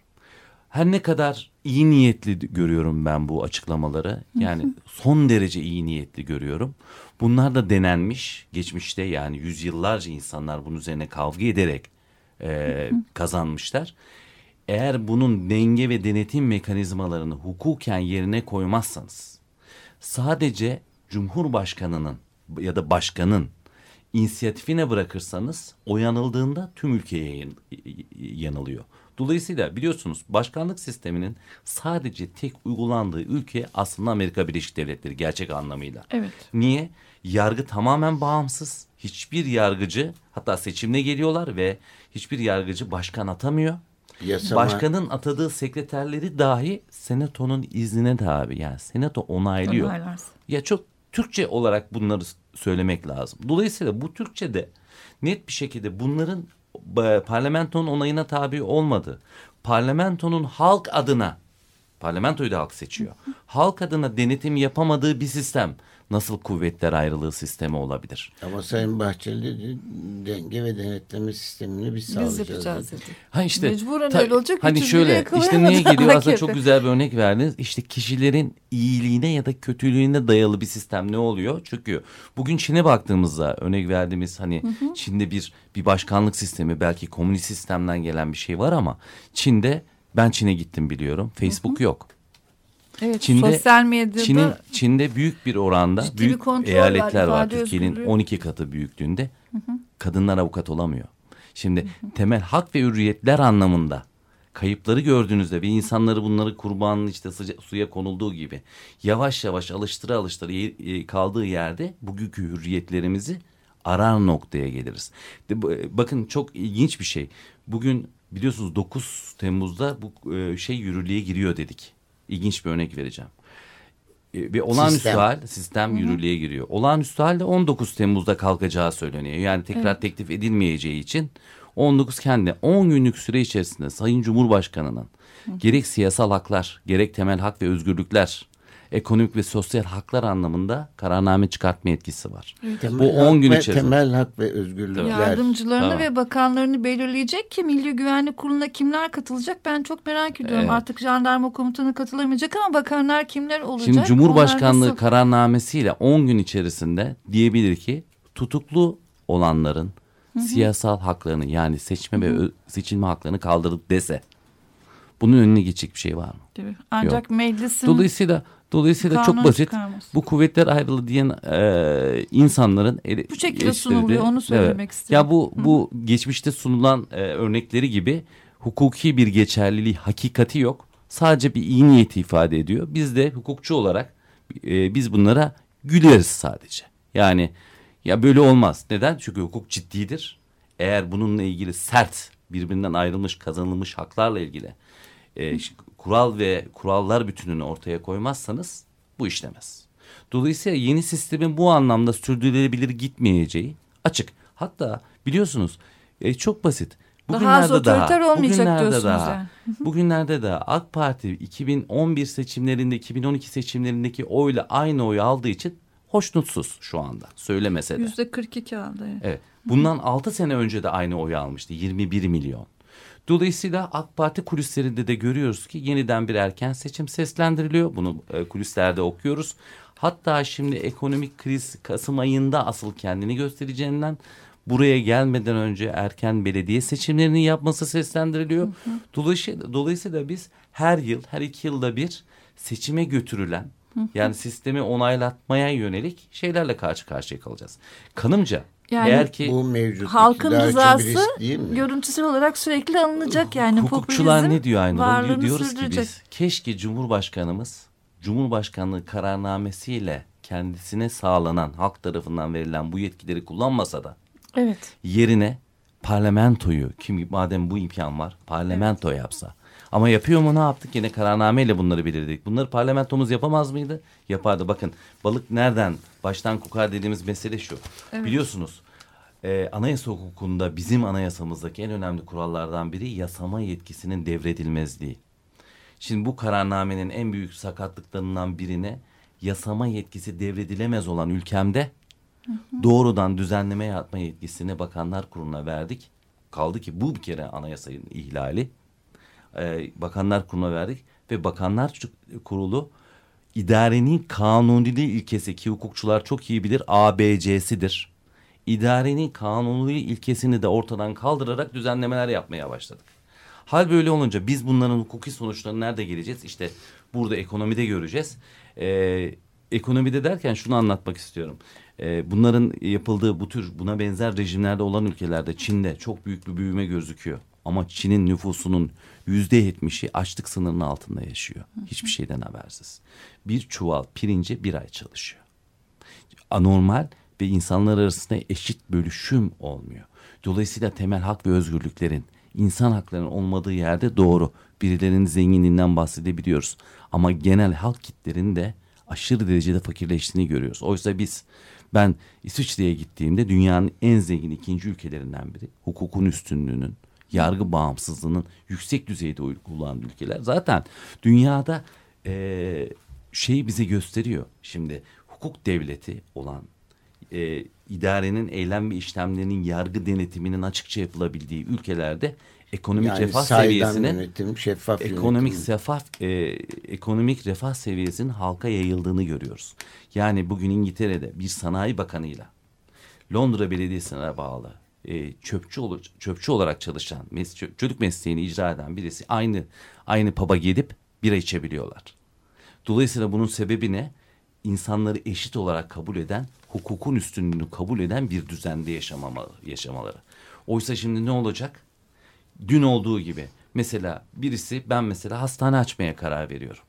Her ne kadar iyi niyetli görüyorum ben bu açıklamaları. Yani son derece iyi niyetli görüyorum. Bunlar da denenmiş geçmişte yani yüzyıllarca insanlar bunun üzerine kavga ederek e, kazanmışlar. Eğer bunun denge ve denetim mekanizmalarını hukuken yerine koymazsanız sadece Cumhurbaşkanının ya da başkanın inisiyatifine bırakırsanız o yanıldığında tüm ülkeye yanılıyor. Dolayısıyla biliyorsunuz başkanlık sisteminin sadece tek uygulandığı ülke aslında Amerika Birleşik Devletleri gerçek anlamıyla. Evet. Niye? Yargı tamamen bağımsız. Hiçbir yargıcı hatta seçimle geliyorlar ve hiçbir yargıcı başkan atamıyor. Yasama. Başkanın atadığı sekreterleri dahi senatonun iznine tabi. Yani senato onaylıyor. Onaylarsın. Ya çok Türkçe olarak bunları söylemek lazım. Dolayısıyla bu Türkçe'de net bir şekilde bunların e, parlamentonun onayına tabi olmadı. Parlamentonun halk adına parlamentoyu da halk seçiyor. Halk adına denetim yapamadığı bir sistem nasıl kuvvetler ayrılığı sistemi olabilir? Ama Sayın Bahçeli denge ve denetleme sistemini biz sağlayacağız. Biz yapacağız dedi. Ha işte, Mecburen ta, öyle olacak. Hani şöyle işte neye [LAUGHS] geliyor aslında çok güzel bir örnek verdiniz. İşte kişilerin iyiliğine ya da kötülüğüne dayalı bir sistem ne oluyor? Çünkü bugün Çin'e baktığımızda örnek verdiğimiz hani hı hı. Çin'de bir bir başkanlık sistemi belki komünist sistemden gelen bir şey var ama Çin'de ben Çin'e gittim biliyorum. Facebook hı hı. yok. Evet, Çin'de, sosyal medyada Çin'in Çin'de büyük bir oranda büyük bir eyaletler var, var Türkiye'nin 12 katı büyüklüğünde. Hı hı. Kadınlar avukat olamıyor. Şimdi hı hı. temel hak ve hürriyetler anlamında kayıpları gördüğünüzde ve insanları bunları kurbanın işte suya konulduğu gibi yavaş yavaş alıştıra alıştıra e, kaldığı yerde bugünkü hürriyetlerimizi arar noktaya geliriz. De, bakın çok ilginç bir şey. Bugün biliyorsunuz 9 Temmuz'da bu e, şey yürürlüğe giriyor dedik ilginç bir örnek vereceğim. E, bir olağanüstü sistem. hal sistem Hı-hı. yürürlüğe giriyor. Olağanüstü hal de 19 Temmuz'da kalkacağı söyleniyor. Yani tekrar evet. teklif edilmeyeceği için 19 kendi 10 günlük süre içerisinde Sayın Cumhurbaşkanı'nın gerek siyasal haklar, gerek temel hak ve özgürlükler ekonomik ve sosyal haklar anlamında kararname çıkartma yetkisi var. Evet. Bu 10 gün içerisinde. Temel hak ve özgürlükler. Yardımcılarını tamam. ve bakanlarını belirleyecek ki Milli Güvenlik Kurulu'na kimler katılacak ben çok merak ediyorum. Evet. Artık jandarma komutanı katılamayacak ama bakanlar kimler olacak? Şimdi Cumhurbaşkanlığı nasıl... kararnamesiyle 10 gün içerisinde diyebilir ki tutuklu olanların Hı -hı. siyasal haklarını yani seçme Hı -hı. ve seçilme haklarını kaldırıp dese bunun önüne geçecek bir şey var mı? Ancak Yok. meclisin Dolayısıyla Dolayısıyla Kanun çok basit. Bu kuvvetler ayrılığı diyen e, insanların bu şekilde sunuluyor onu söylemek evet. istiyorum. Ya bu Hı. bu geçmişte sunulan e, örnekleri gibi hukuki bir geçerliliği hakikati yok. Sadece bir iyi niyeti ifade ediyor. Biz de hukukçu olarak e, biz bunlara güleriz sadece. Yani ya böyle olmaz. Neden? Çünkü hukuk ciddidir. Eğer bununla ilgili sert birbirinden ayrılmış kazanılmış haklarla ilgili e, kural ve kurallar bütününü ortaya koymazsanız bu işlemez. Dolayısıyla yeni sistemin bu anlamda sürdürülebilir gitmeyeceği açık. Hatta biliyorsunuz e, çok basit. Bugünlerde daha az daha, olmayacak bugünlerde diyorsunuz [LAUGHS] daha, yani. bugünlerde de AK Parti 2011 seçimlerinde 2012 seçimlerindeki oyla aynı oyu aldığı için hoşnutsuz şu anda söylemese de. Yüzde 42 aldı. Evet. Bundan 6 sene önce de aynı oyu almıştı 21 milyon. Dolayısıyla AK Parti kulislerinde de görüyoruz ki yeniden bir erken seçim seslendiriliyor. Bunu e, kulislerde okuyoruz. Hatta şimdi ekonomik kriz Kasım ayında asıl kendini göstereceğinden buraya gelmeden önce erken belediye seçimlerini yapması seslendiriliyor. Hı hı. Dolayısıyla, dolayısıyla biz her yıl, her iki yılda bir seçime götürülen hı hı. yani sistemi onaylatmaya yönelik şeylerle karşı karşıya kalacağız. Kanımca yani Eğer ki bu mevcut halkın rızası görüntüsel olarak sürekli alınacak yani hukukçular ne diyor aynı diyoruz ki biz keşke Cumhurbaşkanımız Cumhurbaşkanlığı kararnamesiyle kendisine sağlanan halk tarafından verilen bu yetkileri kullanmasa da evet. yerine parlamentoyu kim madem bu imkan var parlamento evet. yapsa. Ama yapıyor mu ne yaptık? Yine kararnameyle bunları belirledik. Bunları parlamentomuz yapamaz mıydı? Yapardı. Bakın balık nereden baştan kokar dediğimiz mesele şu. Evet. Biliyorsunuz e, anayasa hukukunda bizim anayasamızdaki en önemli kurallardan biri yasama yetkisinin devredilmezliği. Şimdi bu kararnamenin en büyük sakatlıklarından birine yasama yetkisi devredilemez olan ülkemde hı hı. doğrudan düzenleme yapma yetkisini Bakanlar Kurulu'na verdik. Kaldı ki bu bir kere anayasanın ihlali. Ee, Bakanlar Kurulu'na verdik ve Bakanlar Kurulu idarenin kanuniliği ilkesi ki hukukçular çok iyi bilir ABC'sidir. İdarenin kanuniliği ilkesini de ortadan kaldırarak düzenlemeler yapmaya başladık. Hal böyle olunca biz bunların hukuki sonuçlarını nerede geleceğiz? İşte burada ekonomide göreceğiz. Ee, ekonomide derken şunu anlatmak istiyorum. Ee, bunların yapıldığı bu tür buna benzer rejimlerde olan ülkelerde Çin'de çok büyük bir büyüme gözüküyor. Ama Çin'in nüfusunun yüzde yetmişi açlık sınırının altında yaşıyor. Hiçbir şeyden habersiz. Bir çuval pirince bir ay çalışıyor. Anormal ve insanlar arasında eşit bölüşüm olmuyor. Dolayısıyla temel hak ve özgürlüklerin, insan haklarının olmadığı yerde doğru. Birilerinin zenginliğinden bahsedebiliyoruz. Ama genel halk kitlerinin de aşırı derecede fakirleştiğini görüyoruz. Oysa biz ben İsviçre'ye gittiğimde dünyanın en zengin ikinci ülkelerinden biri. Hukukun üstünlüğünün, yargı bağımsızlığının yüksek düzeyde uygulanan ülkeler. Zaten dünyada e, şeyi bize gösteriyor. Şimdi hukuk devleti olan e, idarenin eylem ve işlemlerinin yargı denetiminin açıkça yapılabildiği ülkelerde ekonomik yani refah seviyesinin yönetim, şeffaf ekonomik yönetim. Sefaf, e, ekonomik refah seviyesinin halka yayıldığını görüyoruz. Yani bugün İngiltere'de bir sanayi bakanıyla Londra Belediyesi'ne bağlı e, çöpçü olur, çöpçü olarak çalışan, mes çocuk mesleğini icra eden birisi aynı aynı pub'a gidip bira içebiliyorlar. Dolayısıyla bunun sebebi ne? İnsanları eşit olarak kabul eden, hukukun üstünlüğünü kabul eden bir düzende yaşamamalı, yaşamaları. Oysa şimdi ne olacak? Dün olduğu gibi mesela birisi ben mesela hastane açmaya karar veriyorum.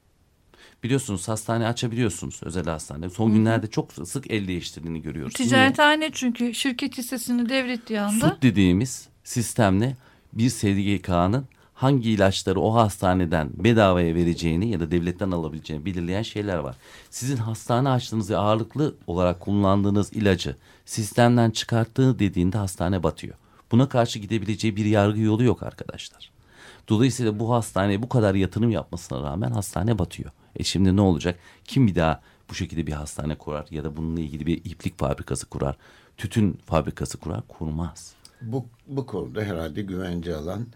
Biliyorsunuz hastane açabiliyorsunuz özel hastane. Son Hı -hı. günlerde çok sık el değiştirdiğini görüyoruz. Ticarethane çünkü şirket hissesini devrettiği anda. SUT dediğimiz sistemle bir SGK'nın hangi ilaçları o hastaneden bedavaya vereceğini ya da devletten alabileceğini belirleyen şeyler var. Sizin hastane açtığınız ve ağırlıklı olarak kullandığınız ilacı sistemden çıkarttığı dediğinde hastane batıyor. Buna karşı gidebileceği bir yargı yolu yok arkadaşlar. Dolayısıyla bu hastaneye bu kadar yatırım yapmasına rağmen hastane batıyor. E şimdi ne olacak? Kim bir daha bu şekilde bir hastane kurar ya da bununla ilgili bir iplik fabrikası kurar, tütün fabrikası kurar? Kurmaz. Bu, bu konuda herhalde güvence alan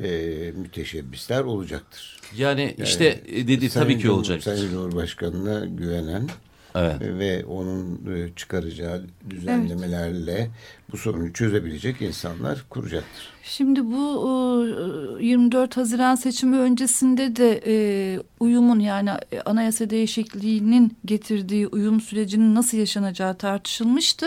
e, müteşebbisler olacaktır. Yani, yani işte dedi tabii ki olacak. Sayın Cumhurbaşkanı'na güvenen Evet. Ve onun e, çıkaracağı düzenlemelerle evet. bu sorunu çözebilecek insanlar kuracaktır. Şimdi bu 24 Haziran seçimi öncesinde de e, uyumun yani anayasa değişikliğinin getirdiği uyum sürecinin nasıl yaşanacağı tartışılmıştı.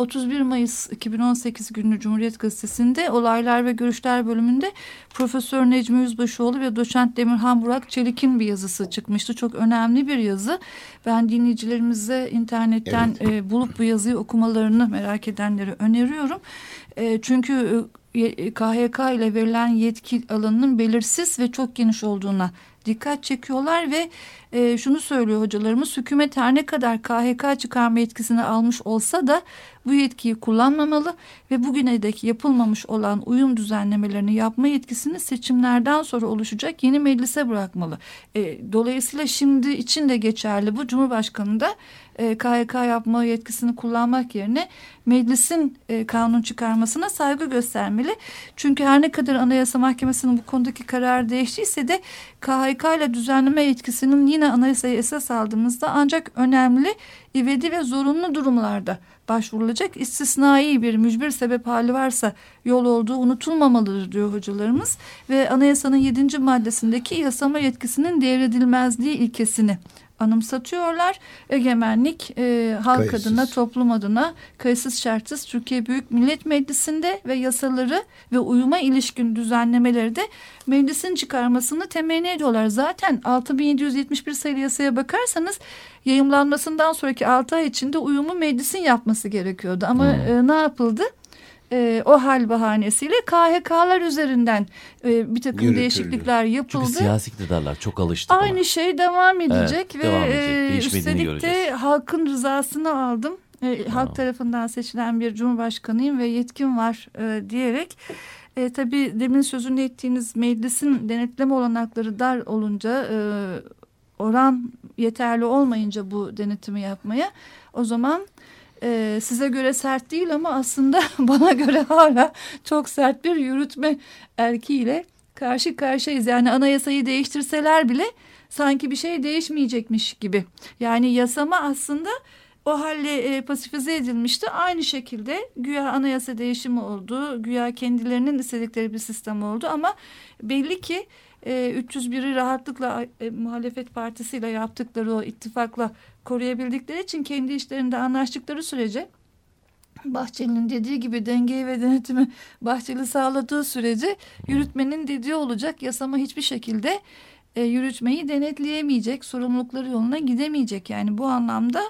31 Mayıs 2018 günü Cumhuriyet Gazetesi'nde olaylar ve görüşler bölümünde Profesör Necmi Yüzbaşıoğlu ve doçent Demirhan Burak Çelik'in bir yazısı çıkmıştı. Çok önemli bir yazı. Ben dinleyicilerimize internetten evet. e, bulup bu yazıyı okumalarını merak edenlere öneriyorum. E, çünkü e, KHK ile verilen yetki alanının belirsiz ve çok geniş olduğuna dikkat çekiyorlar ve e, şunu söylüyor hocalarımız hükümet her ne kadar KHK çıkarma yetkisini almış olsa da bu yetkiyi kullanmamalı ve bugüne dek yapılmamış olan uyum düzenlemelerini yapma yetkisini seçimlerden sonra oluşacak yeni meclise bırakmalı. E, dolayısıyla şimdi için de geçerli bu Cumhurbaşkanı da e, KHK yapma yetkisini kullanmak yerine meclisin e, kanun çıkarmasına saygı göstermeli. Çünkü her ne kadar Anayasa Mahkemesi'nin bu konudaki karar değiştiyse de KHK ile düzenleme yetkisinin yine anayasaya esas aldığımızda ancak önemli, ivedi ve zorunlu durumlarda başvurulacak istisnai bir mücbir sebep hali varsa yol olduğu unutulmamalıdır diyor hocalarımız ve anayasanın yedinci maddesindeki yasama yetkisinin devredilmezliği ilkesini anımsatıyorlar. Egemenlik e, halk kayıtsız. adına, toplum adına kayıtsız şartsız Türkiye Büyük Millet Meclisi'nde ve yasaları ve uyuma ilişkin düzenlemeleri de meclisin çıkarmasını temenni ediyorlar. Zaten 6771 sayılı yasaya bakarsanız yayımlanmasından sonraki 6 ay içinde uyumu meclisin yapması gerekiyordu. Ama hmm. e, ne yapıldı? E, o hal bahanesiyle KHK'lar üzerinden e, bir takım Yürütüldü. değişiklikler yapıldı. Çünkü siyasi iktidarlar çok alıştı Aynı buna. şey devam edecek evet, ve devam edecek. E, üstelik göreceğiz. de halkın rızasını aldım. E, halk tarafından seçilen bir cumhurbaşkanıyım ve yetkim var e, diyerek e, tabii demin sözünü ettiğiniz meclisin denetleme olanakları dar olunca e, oran yeterli olmayınca bu denetimi yapmaya o zaman e, size göre sert değil ama aslında [LAUGHS] bana göre hala çok sert bir yürütme erkiyle karşı karşıyayız. Yani anayasayı değiştirseler bile sanki bir şey değişmeyecekmiş gibi. Yani yasama aslında o halle e, pasifize edilmişti. Aynı şekilde güya anayasa değişimi oldu. Güya kendilerinin istedikleri bir sistem oldu ama belli ki e, 301'i rahatlıkla e, muhalefet partisiyle yaptıkları o ittifakla koruyabildikleri için kendi işlerinde anlaştıkları sürece Bahçeli'nin dediği gibi dengeyi ve denetimi Bahçeli sağladığı sürece yürütmenin dediği olacak. Yasama hiçbir şekilde e, yürütmeyi denetleyemeyecek, sorumlulukları yoluna gidemeyecek. Yani bu anlamda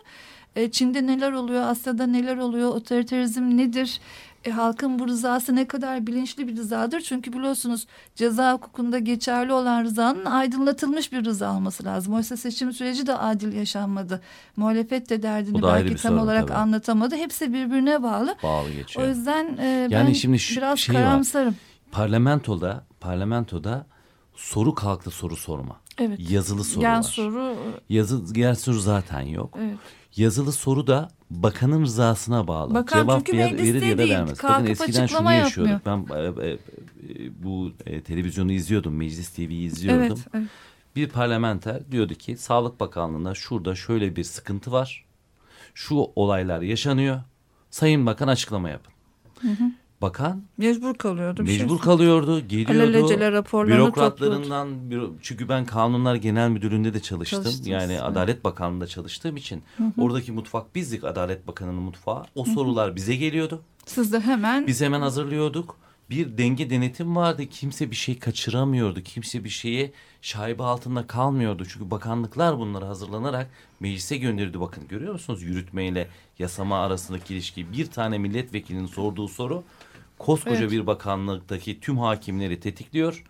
e, Çin'de neler oluyor, Asya'da neler oluyor, otoriterizm nedir, e, halkın bu rızası ne kadar bilinçli bir rızadır. Çünkü biliyorsunuz ceza hukukunda geçerli olan rızanın aydınlatılmış bir rıza olması lazım. Oysa seçim süreci de adil yaşanmadı. Muhalefet de derdini belki tam sorun, olarak tabii. anlatamadı. Hepsi birbirine bağlı. Bağlı geçiyor. O yüzden e, yani ben şimdi şu, biraz şey karamsarım. Var. Parlamentoda, parlamentoda soru kalktı soru sorma. Evet. Yazılı soru Gen var. soru Yazı gen soru zaten yok. Evet. Yazılı soru da bakanın rızasına bağlı. Bakan Cevap çünkü ver, verir ya da vermez. Bakın eskiden şunu yaşıyorduk. Ben e, e, bu e, televizyonu izliyordum. Meclis TV'yi izliyordum. Evet, evet. Bir parlamenter diyordu ki Sağlık Bakanlığı'nda şurada şöyle bir sıkıntı var. Şu olaylar yaşanıyor. Sayın Bakan açıklama yapın. Hı hı. Bakan mecbur kalıyordu. Mecbur şey. kalıyordu, geliyordu. Bürokratlarından büro, çünkü ben Kanunlar Genel Müdürlüğü'nde de çalıştım. Çalıştınız, yani evet. Adalet Bakanlığı'nda çalıştığım için hı hı. oradaki mutfak bizdik Adalet Bakanı'nın mutfağı. O hı hı. sorular bize geliyordu. Siz de hemen Biz hemen hazırlıyorduk. Bir denge denetim vardı. Kimse bir şey kaçıramıyordu. Kimse bir şeye şaibe altında kalmıyordu. Çünkü bakanlıklar bunları hazırlanarak meclise gönderirdi. Bakın görüyor musunuz yürütmeyle yasama arasındaki ilişki. Bir tane milletvekilinin sorduğu soru koskoca evet. bir bakanlıktaki tüm hakimleri tetikliyor.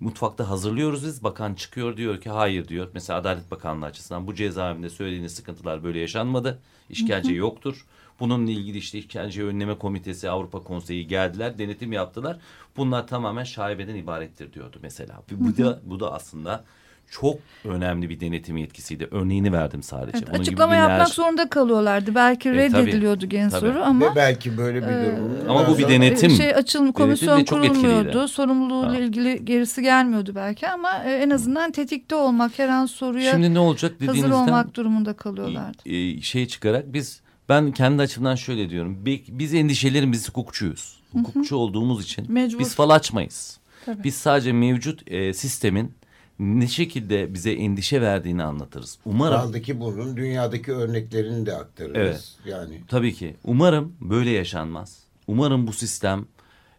Mutfakta hazırlıyoruz biz. Bakan çıkıyor diyor ki hayır diyor. Mesela Adalet Bakanlığı açısından bu cezaevinde söylediğiniz sıkıntılar böyle yaşanmadı. İşkence yoktur. Bununla ilgili işte işkence önleme komitesi Avrupa Konseyi geldiler, denetim yaptılar. Bunlar tamamen şaibeden ibarettir diyordu mesela. Bu da bu da aslında çok önemli bir denetim yetkisiydi. Örneğini verdim sadece. Evet, açıklama binler... yapmak zorunda kalıyorlardı. Belki e, reddediliyordu e, gen soru ama. Ve belki böyle bir e, durum. E, ama bu bir denetim. Şey açılım komisyon kurulmuyordu. Sorumluluğuyla ha. ilgili gerisi gelmiyordu belki ama e, en azından tetikte olmak her an soruya Şimdi ne olacak hazır olmak durumunda kalıyorlardı. E, şey çıkarak biz ben kendi açımdan şöyle diyorum. Biz endişelerimiz hukukçuyuz. Hukukçu olduğumuz için Mecbur. biz fal açmayız. Tabii. Biz sadece mevcut e, sistemin ne şekilde bize endişe verdiğini anlatırız. Umarım. Faldaki bunun dünyadaki örneklerini de aktarırız. Evet. Yani. Tabii ki. Umarım böyle yaşanmaz. Umarım bu sistem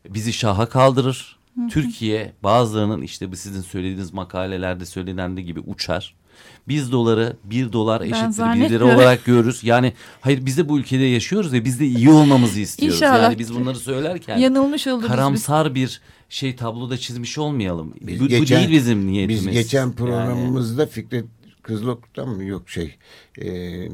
bizi şaha kaldırır. Türkiye bazılarının işte bu sizin söylediğiniz makalelerde söylenendiği gibi uçar. Biz doları bir dolar eşittir bir lira olarak görürüz. Yani hayır biz de bu ülkede yaşıyoruz ve biz de iyi olmamızı istiyoruz. İnşallah. Yani biz bunları söylerken yanılmış oluruz karamsar biz. bir şey tabloda çizmiş olmayalım. Biz bu, geçen, bu değil bizim niyetimiz. Biz geçen programımızda yani. Fikret Kızılok'tan mı yok şey e,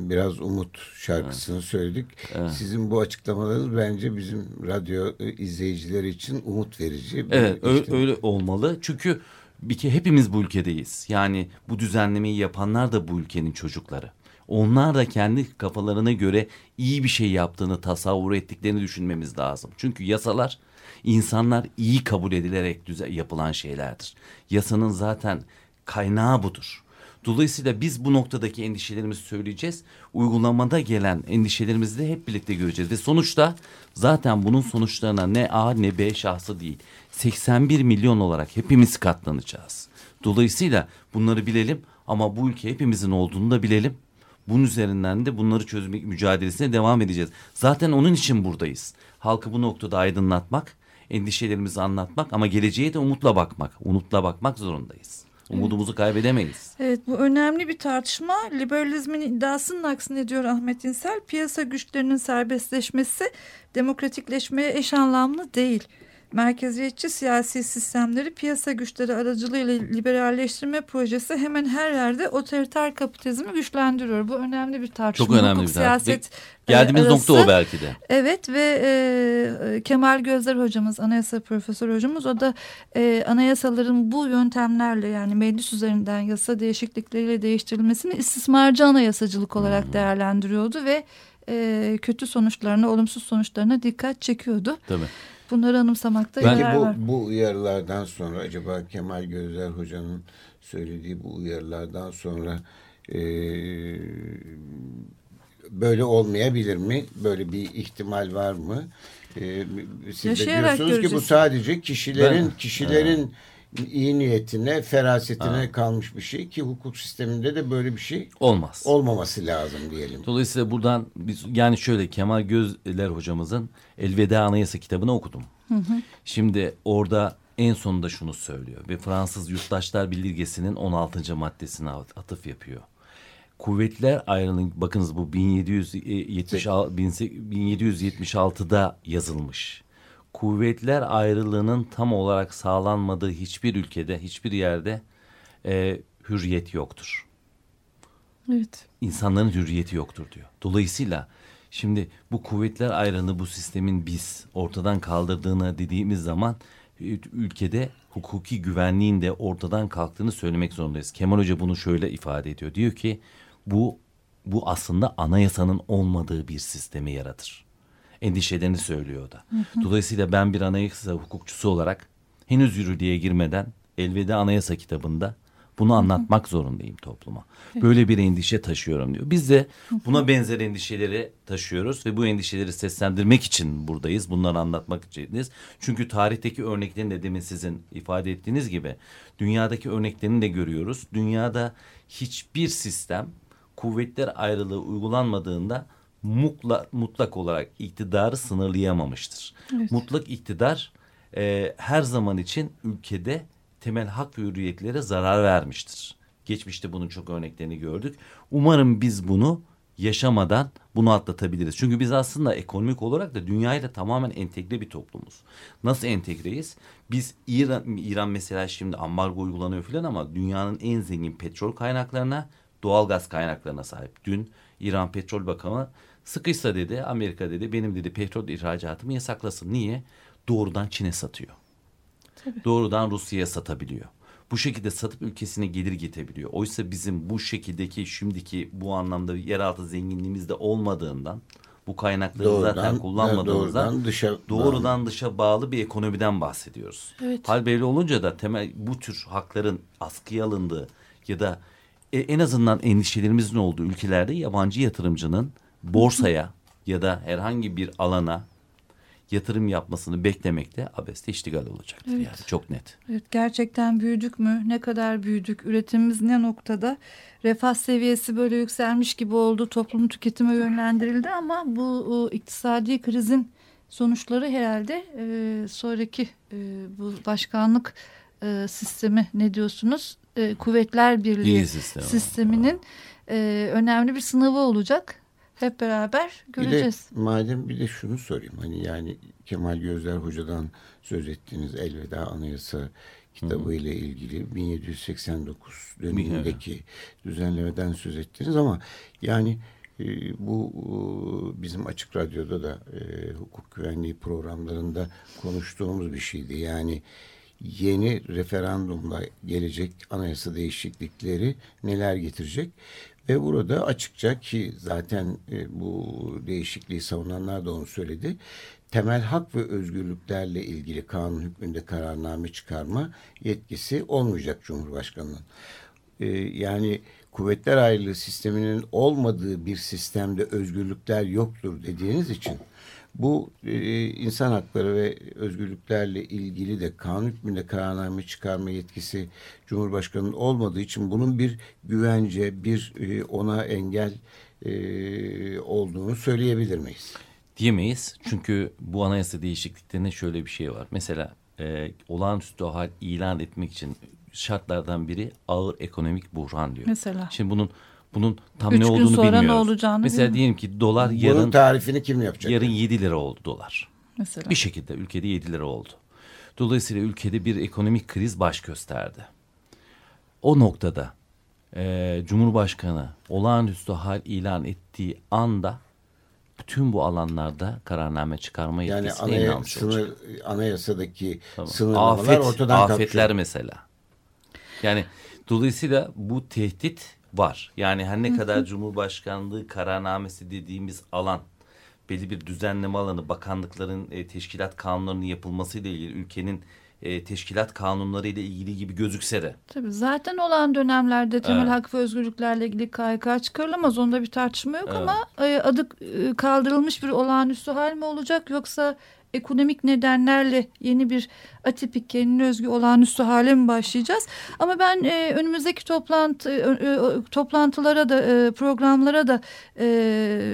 biraz umut şarkısını evet. söyledik. Evet. Sizin bu açıklamalarınız bence bizim radyo izleyicileri için umut verici. Evet öyle, öyle olmalı çünkü bir kere hepimiz bu ülkedeyiz. Yani bu düzenlemeyi yapanlar da bu ülkenin çocukları. Onlar da kendi kafalarına göre iyi bir şey yaptığını tasavvur ettiklerini düşünmemiz lazım. Çünkü yasalar insanlar iyi kabul edilerek düze yapılan şeylerdir. Yasanın zaten kaynağı budur. Dolayısıyla biz bu noktadaki endişelerimizi söyleyeceğiz. Uygulamada gelen endişelerimizi de hep birlikte göreceğiz. Ve sonuçta zaten bunun sonuçlarına ne A ne B şahsı değil. 81 milyon olarak hepimiz katlanacağız. Dolayısıyla bunları bilelim ama bu ülke hepimizin olduğunu da bilelim. Bunun üzerinden de bunları çözmek mücadelesine devam edeceğiz. Zaten onun için buradayız. Halkı bu noktada aydınlatmak, endişelerimizi anlatmak ama geleceğe de umutla bakmak, umutla bakmak zorundayız. Umudumuzu kaybedemeyiz. Evet bu önemli bir tartışma. Liberalizmin iddiasının aksine diyor Ahmet İnsel. Piyasa güçlerinin serbestleşmesi demokratikleşmeye eş anlamlı değil merkeziyetçi siyasi sistemleri piyasa güçleri aracılığıyla liberalleştirme projesi hemen her yerde otoriter kapitalizmi güçlendiriyor. Bu önemli bir tartışma. Çok önemli Hukuk, bir siyaset Geldiğimiz arası. nokta o belki de. Evet ve e, Kemal Gözler hocamız, anayasa profesör hocamız o da e, anayasaların bu yöntemlerle yani meclis üzerinden yasa değişiklikleriyle değiştirilmesini istismarcı anayasacılık olarak hmm. değerlendiriyordu ve e, kötü sonuçlarına, olumsuz sonuçlarına dikkat çekiyordu. Tabii. Bunları anımsamakta Peki yarar bu, var. bu uyarılardan sonra acaba Kemal Gözler Hoca'nın söylediği bu uyarılardan sonra e, böyle olmayabilir mi? Böyle bir ihtimal var mı? E, siz Yaşayarak de diyorsunuz göreceğiz. ki bu sadece kişilerin ben, kişilerin evet iyi niyetine, ferasetine ha. kalmış bir şey ki hukuk sisteminde de böyle bir şey olmaz. Olmaması lazım diyelim. Dolayısıyla buradan biz yani şöyle Kemal Gözler hocamızın Elveda Anayasa kitabını okudum. Hı hı. Şimdi orada en sonunda şunu söylüyor ve Fransız Yurttaşlar Bildirgesi'nin 16. maddesine atıf yapıyor. Kuvvetler ayrılığın bakınız bu 1776 1776'da yazılmış kuvvetler ayrılığının tam olarak sağlanmadığı hiçbir ülkede, hiçbir yerde e, hürriyet yoktur. Evet. İnsanların hürriyeti yoktur diyor. Dolayısıyla şimdi bu kuvvetler ayrını bu sistemin biz ortadan kaldırdığını dediğimiz zaman ülkede hukuki güvenliğin de ortadan kalktığını söylemek zorundayız. Kemal Hoca bunu şöyle ifade ediyor. Diyor ki bu bu aslında anayasanın olmadığı bir sistemi yaratır. Endişelerini söylüyor da. Dolayısıyla ben bir anayasa hukukçusu olarak henüz yürürlüğe girmeden Elveda Anayasa kitabında bunu anlatmak zorundayım topluma. Böyle bir endişe taşıyorum diyor. Biz de buna benzer endişeleri taşıyoruz ve bu endişeleri seslendirmek için buradayız. Bunları anlatmak içiniz. Çünkü tarihteki örneklerini de demin sizin ifade ettiğiniz gibi dünyadaki örneklerini de görüyoruz. Dünyada hiçbir sistem kuvvetler ayrılığı uygulanmadığında mutlak, mutlak olarak iktidarı sınırlayamamıştır. Evet. Mutlak iktidar e, her zaman için ülkede temel hak ve hürriyetlere zarar vermiştir. Geçmişte bunun çok örneklerini gördük. Umarım biz bunu yaşamadan bunu atlatabiliriz. Çünkü biz aslında ekonomik olarak da dünyayla tamamen entegre bir toplumuz. Nasıl entegreyiz? Biz İran, İran mesela şimdi ambargo uygulanıyor falan ama dünyanın en zengin petrol kaynaklarına, doğal gaz kaynaklarına sahip. Dün İran Petrol Bakanı sıkıysa dedi Amerika dedi benim dedi petrol ihracatımı yasaklasın. Niye? Doğrudan Çin'e satıyor. Tabii. Doğrudan Rusya'ya satabiliyor. Bu şekilde satıp ülkesine gelir getirebiliyor. Oysa bizim bu şekildeki şimdiki bu anlamda yeraltı zenginliğimiz de olmadığından bu kaynakları doğrudan, zaten kullanmadığımızdan doğrudan dışa, doğrudan bağlı. dışa bağlı bir ekonomiden bahsediyoruz. Evet. Hal böyle olunca da temel bu tür hakların askıya alındığı ya da e, en azından endişelerimizin olduğu ülkelerde yabancı yatırımcının borsaya ya da herhangi bir alana yatırım yapmasını beklemekte abeste iştigal olacaktır. Evet. Yani çok net. Evet, gerçekten büyüdük mü? Ne kadar büyüdük? Üretimimiz ne noktada? Refah seviyesi böyle yükselmiş gibi oldu. Toplum tüketime yönlendirildi ama bu iktisadi krizin sonuçları herhalde e, sonraki e, bu başkanlık e, sistemi ne diyorsunuz? E, Kuvvetler Birliği sistem. sisteminin e, önemli bir sınavı olacak hep beraber göreceğiz. Bir de, madem bir de şunu sorayım. Hani yani Kemal Gözler Hoca'dan söz ettiğiniz Elveda Anayasa kitabı ile ilgili 1789 dönemindeki düzenlemeden söz ettiniz ama yani e, bu e, bizim Açık Radyo'da da e, hukuk güvenliği programlarında konuştuğumuz bir şeydi. Yani yeni referandumla gelecek anayasa değişiklikleri neler getirecek ve burada açıkça ki zaten e, bu değişikliği savunanlar da onu söyledi. Temel hak ve özgürlüklerle ilgili kanun hükmünde kararname çıkarma yetkisi olmayacak Cumhurbaşkanı'nın. E, yani kuvvetler ayrılığı sisteminin olmadığı bir sistemde özgürlükler yoktur dediğiniz için bu e, insan hakları ve özgürlüklerle ilgili de kanun hükmünde kararname çıkarma yetkisi Cumhurbaşkanı'nın olmadığı için bunun bir güvence, bir e, ona engel e, olduğunu söyleyebilir miyiz? Diyemeyiz. Çünkü bu anayasa değişikliklerinde şöyle bir şey var. Mesela e, olağanüstü hal ilan etmek için şartlardan biri ağır ekonomik buhran diyor. Mesela. Şimdi bunun bunun tam Üç ne olduğunu bilmiyoruz. sonra ne olacağını Mesela diyelim ki dolar Bunun yarın... Bunun tarifini kim yapacak? Yarın 7 lira oldu dolar. Mesela. Bir şekilde ülkede 7 lira oldu. Dolayısıyla ülkede bir ekonomik kriz baş gösterdi. O noktada e, Cumhurbaşkanı olağanüstü hal ilan ettiği anda bütün bu alanlarda kararname çıkarma yetkisine yani anaya, sınır, anayasadaki tamam. sınırlamalar Afet, ortadan Afetler kalkıyor. mesela. Yani dolayısıyla bu tehdit var. Yani her ne kadar Cumhurbaşkanlığı kararnamesi dediğimiz alan belli bir düzenleme alanı bakanlıkların e, teşkilat kanunlarının yapılmasıyla ilgili ülkenin e, teşkilat kanunları ile ilgili gibi gözükse de. Tabii zaten olan dönemlerde temel evet. hak ve özgürlüklerle ilgili KHK çıkarılamaz. Onda bir tartışma yok evet. ama e, adı e, kaldırılmış bir olağanüstü hal mi olacak yoksa ekonomik nedenlerle yeni bir atipik kendine özgü olağanüstü hale mi başlayacağız? Ama ben e, önümüzdeki toplantı e, e, toplantılara da e, programlara da e,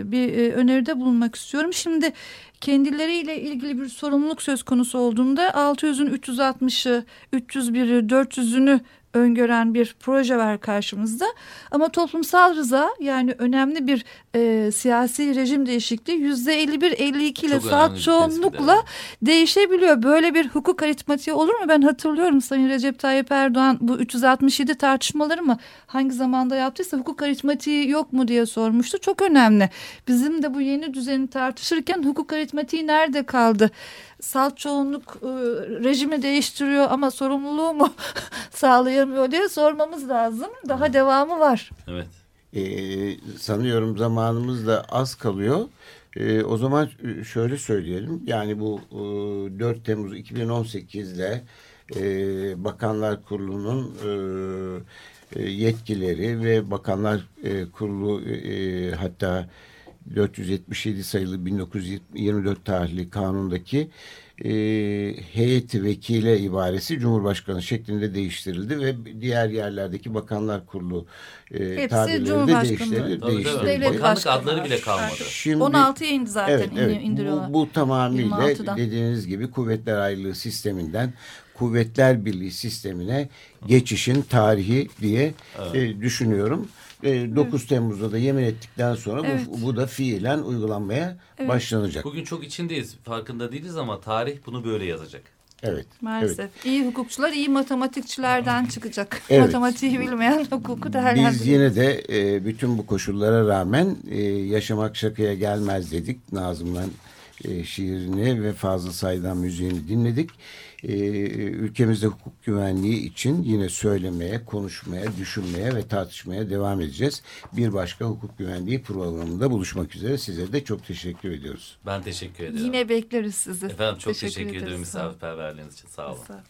bir e, öneride bulunmak istiyorum. Şimdi kendileriyle ilgili bir sorumluluk söz konusu olduğunda 600'ün 360'ı, 301'i, 400'ünü öngören bir proje var karşımızda. Ama toplumsal rıza yani önemli bir e, siyasi rejim değişikliği yüzde 51-52 ile saat çoğunlukla değişebiliyor. Böyle bir hukuk aritmatiği olur mu? Ben hatırlıyorum Sayın Recep Tayyip Erdoğan bu 367 tartışmaları mı hangi zamanda yaptıysa hukuk aritmatiği yok mu diye sormuştu. Çok önemli. Bizim de bu yeni düzeni tartışırken hukuk aritmatiği nerede kaldı? Salt çoğunluk e, rejimi değiştiriyor ama sorumluluğu mu [LAUGHS] sağlayamıyor diye sormamız lazım. Daha devamı var. Evet. Ee, sanıyorum zamanımız da az kalıyor. Ee, o zaman şöyle söyleyelim. Yani bu e, 4 Temmuz 2018'de e, Bakanlar Kurulu'nun e, e, yetkileri ve Bakanlar e, Kurulu e, hatta 477 sayılı 1924 tarihli kanundaki e, heyeti vekile ibaresi Cumhurbaşkanı şeklinde değiştirildi ve diğer yerlerdeki Bakanlar Kurulu e, tabirleri de değiştirildi. değiştirildi. Bakanlık adları bile kalmadı. Şimdi, 16'ya indi zaten evet, evet, indiriyorlar. Bu, bu tamamıyla dediğiniz gibi kuvvetler ayrılığı sisteminden Kuvvetler Birliği sistemine geçişin tarihi diye evet. e, düşünüyorum. E, 9 evet. Temmuz'da da yemin ettikten sonra evet. bu, bu da fiilen uygulanmaya evet. başlanacak. Bugün çok içindeyiz. Farkında değiliz ama tarih bunu böyle yazacak. Evet. Maalesef. Evet. İyi hukukçular iyi matematikçilerden çıkacak. Evet. Matematiği bilmeyen hukuku değerlendiriyor. Biz yine de e, bütün bu koşullara rağmen e, yaşamak şakaya gelmez dedik. Nazım'dan e, şiirini ve Fazıl Say'dan müziğini dinledik e, ülkemizde hukuk güvenliği için yine söylemeye, konuşmaya, düşünmeye ve tartışmaya devam edeceğiz. Bir başka hukuk güvenliği programında buluşmak üzere. Size de çok teşekkür ediyoruz. Ben teşekkür ederim. Yine bekleriz sizi. Efendim çok teşekkür, teşekkür ederim misafirperverliğiniz için. Sağ olun. Sağ olun.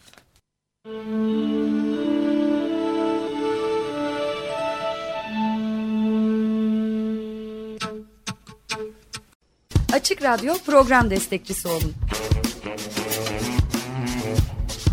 Açık Radyo program destekçisi olun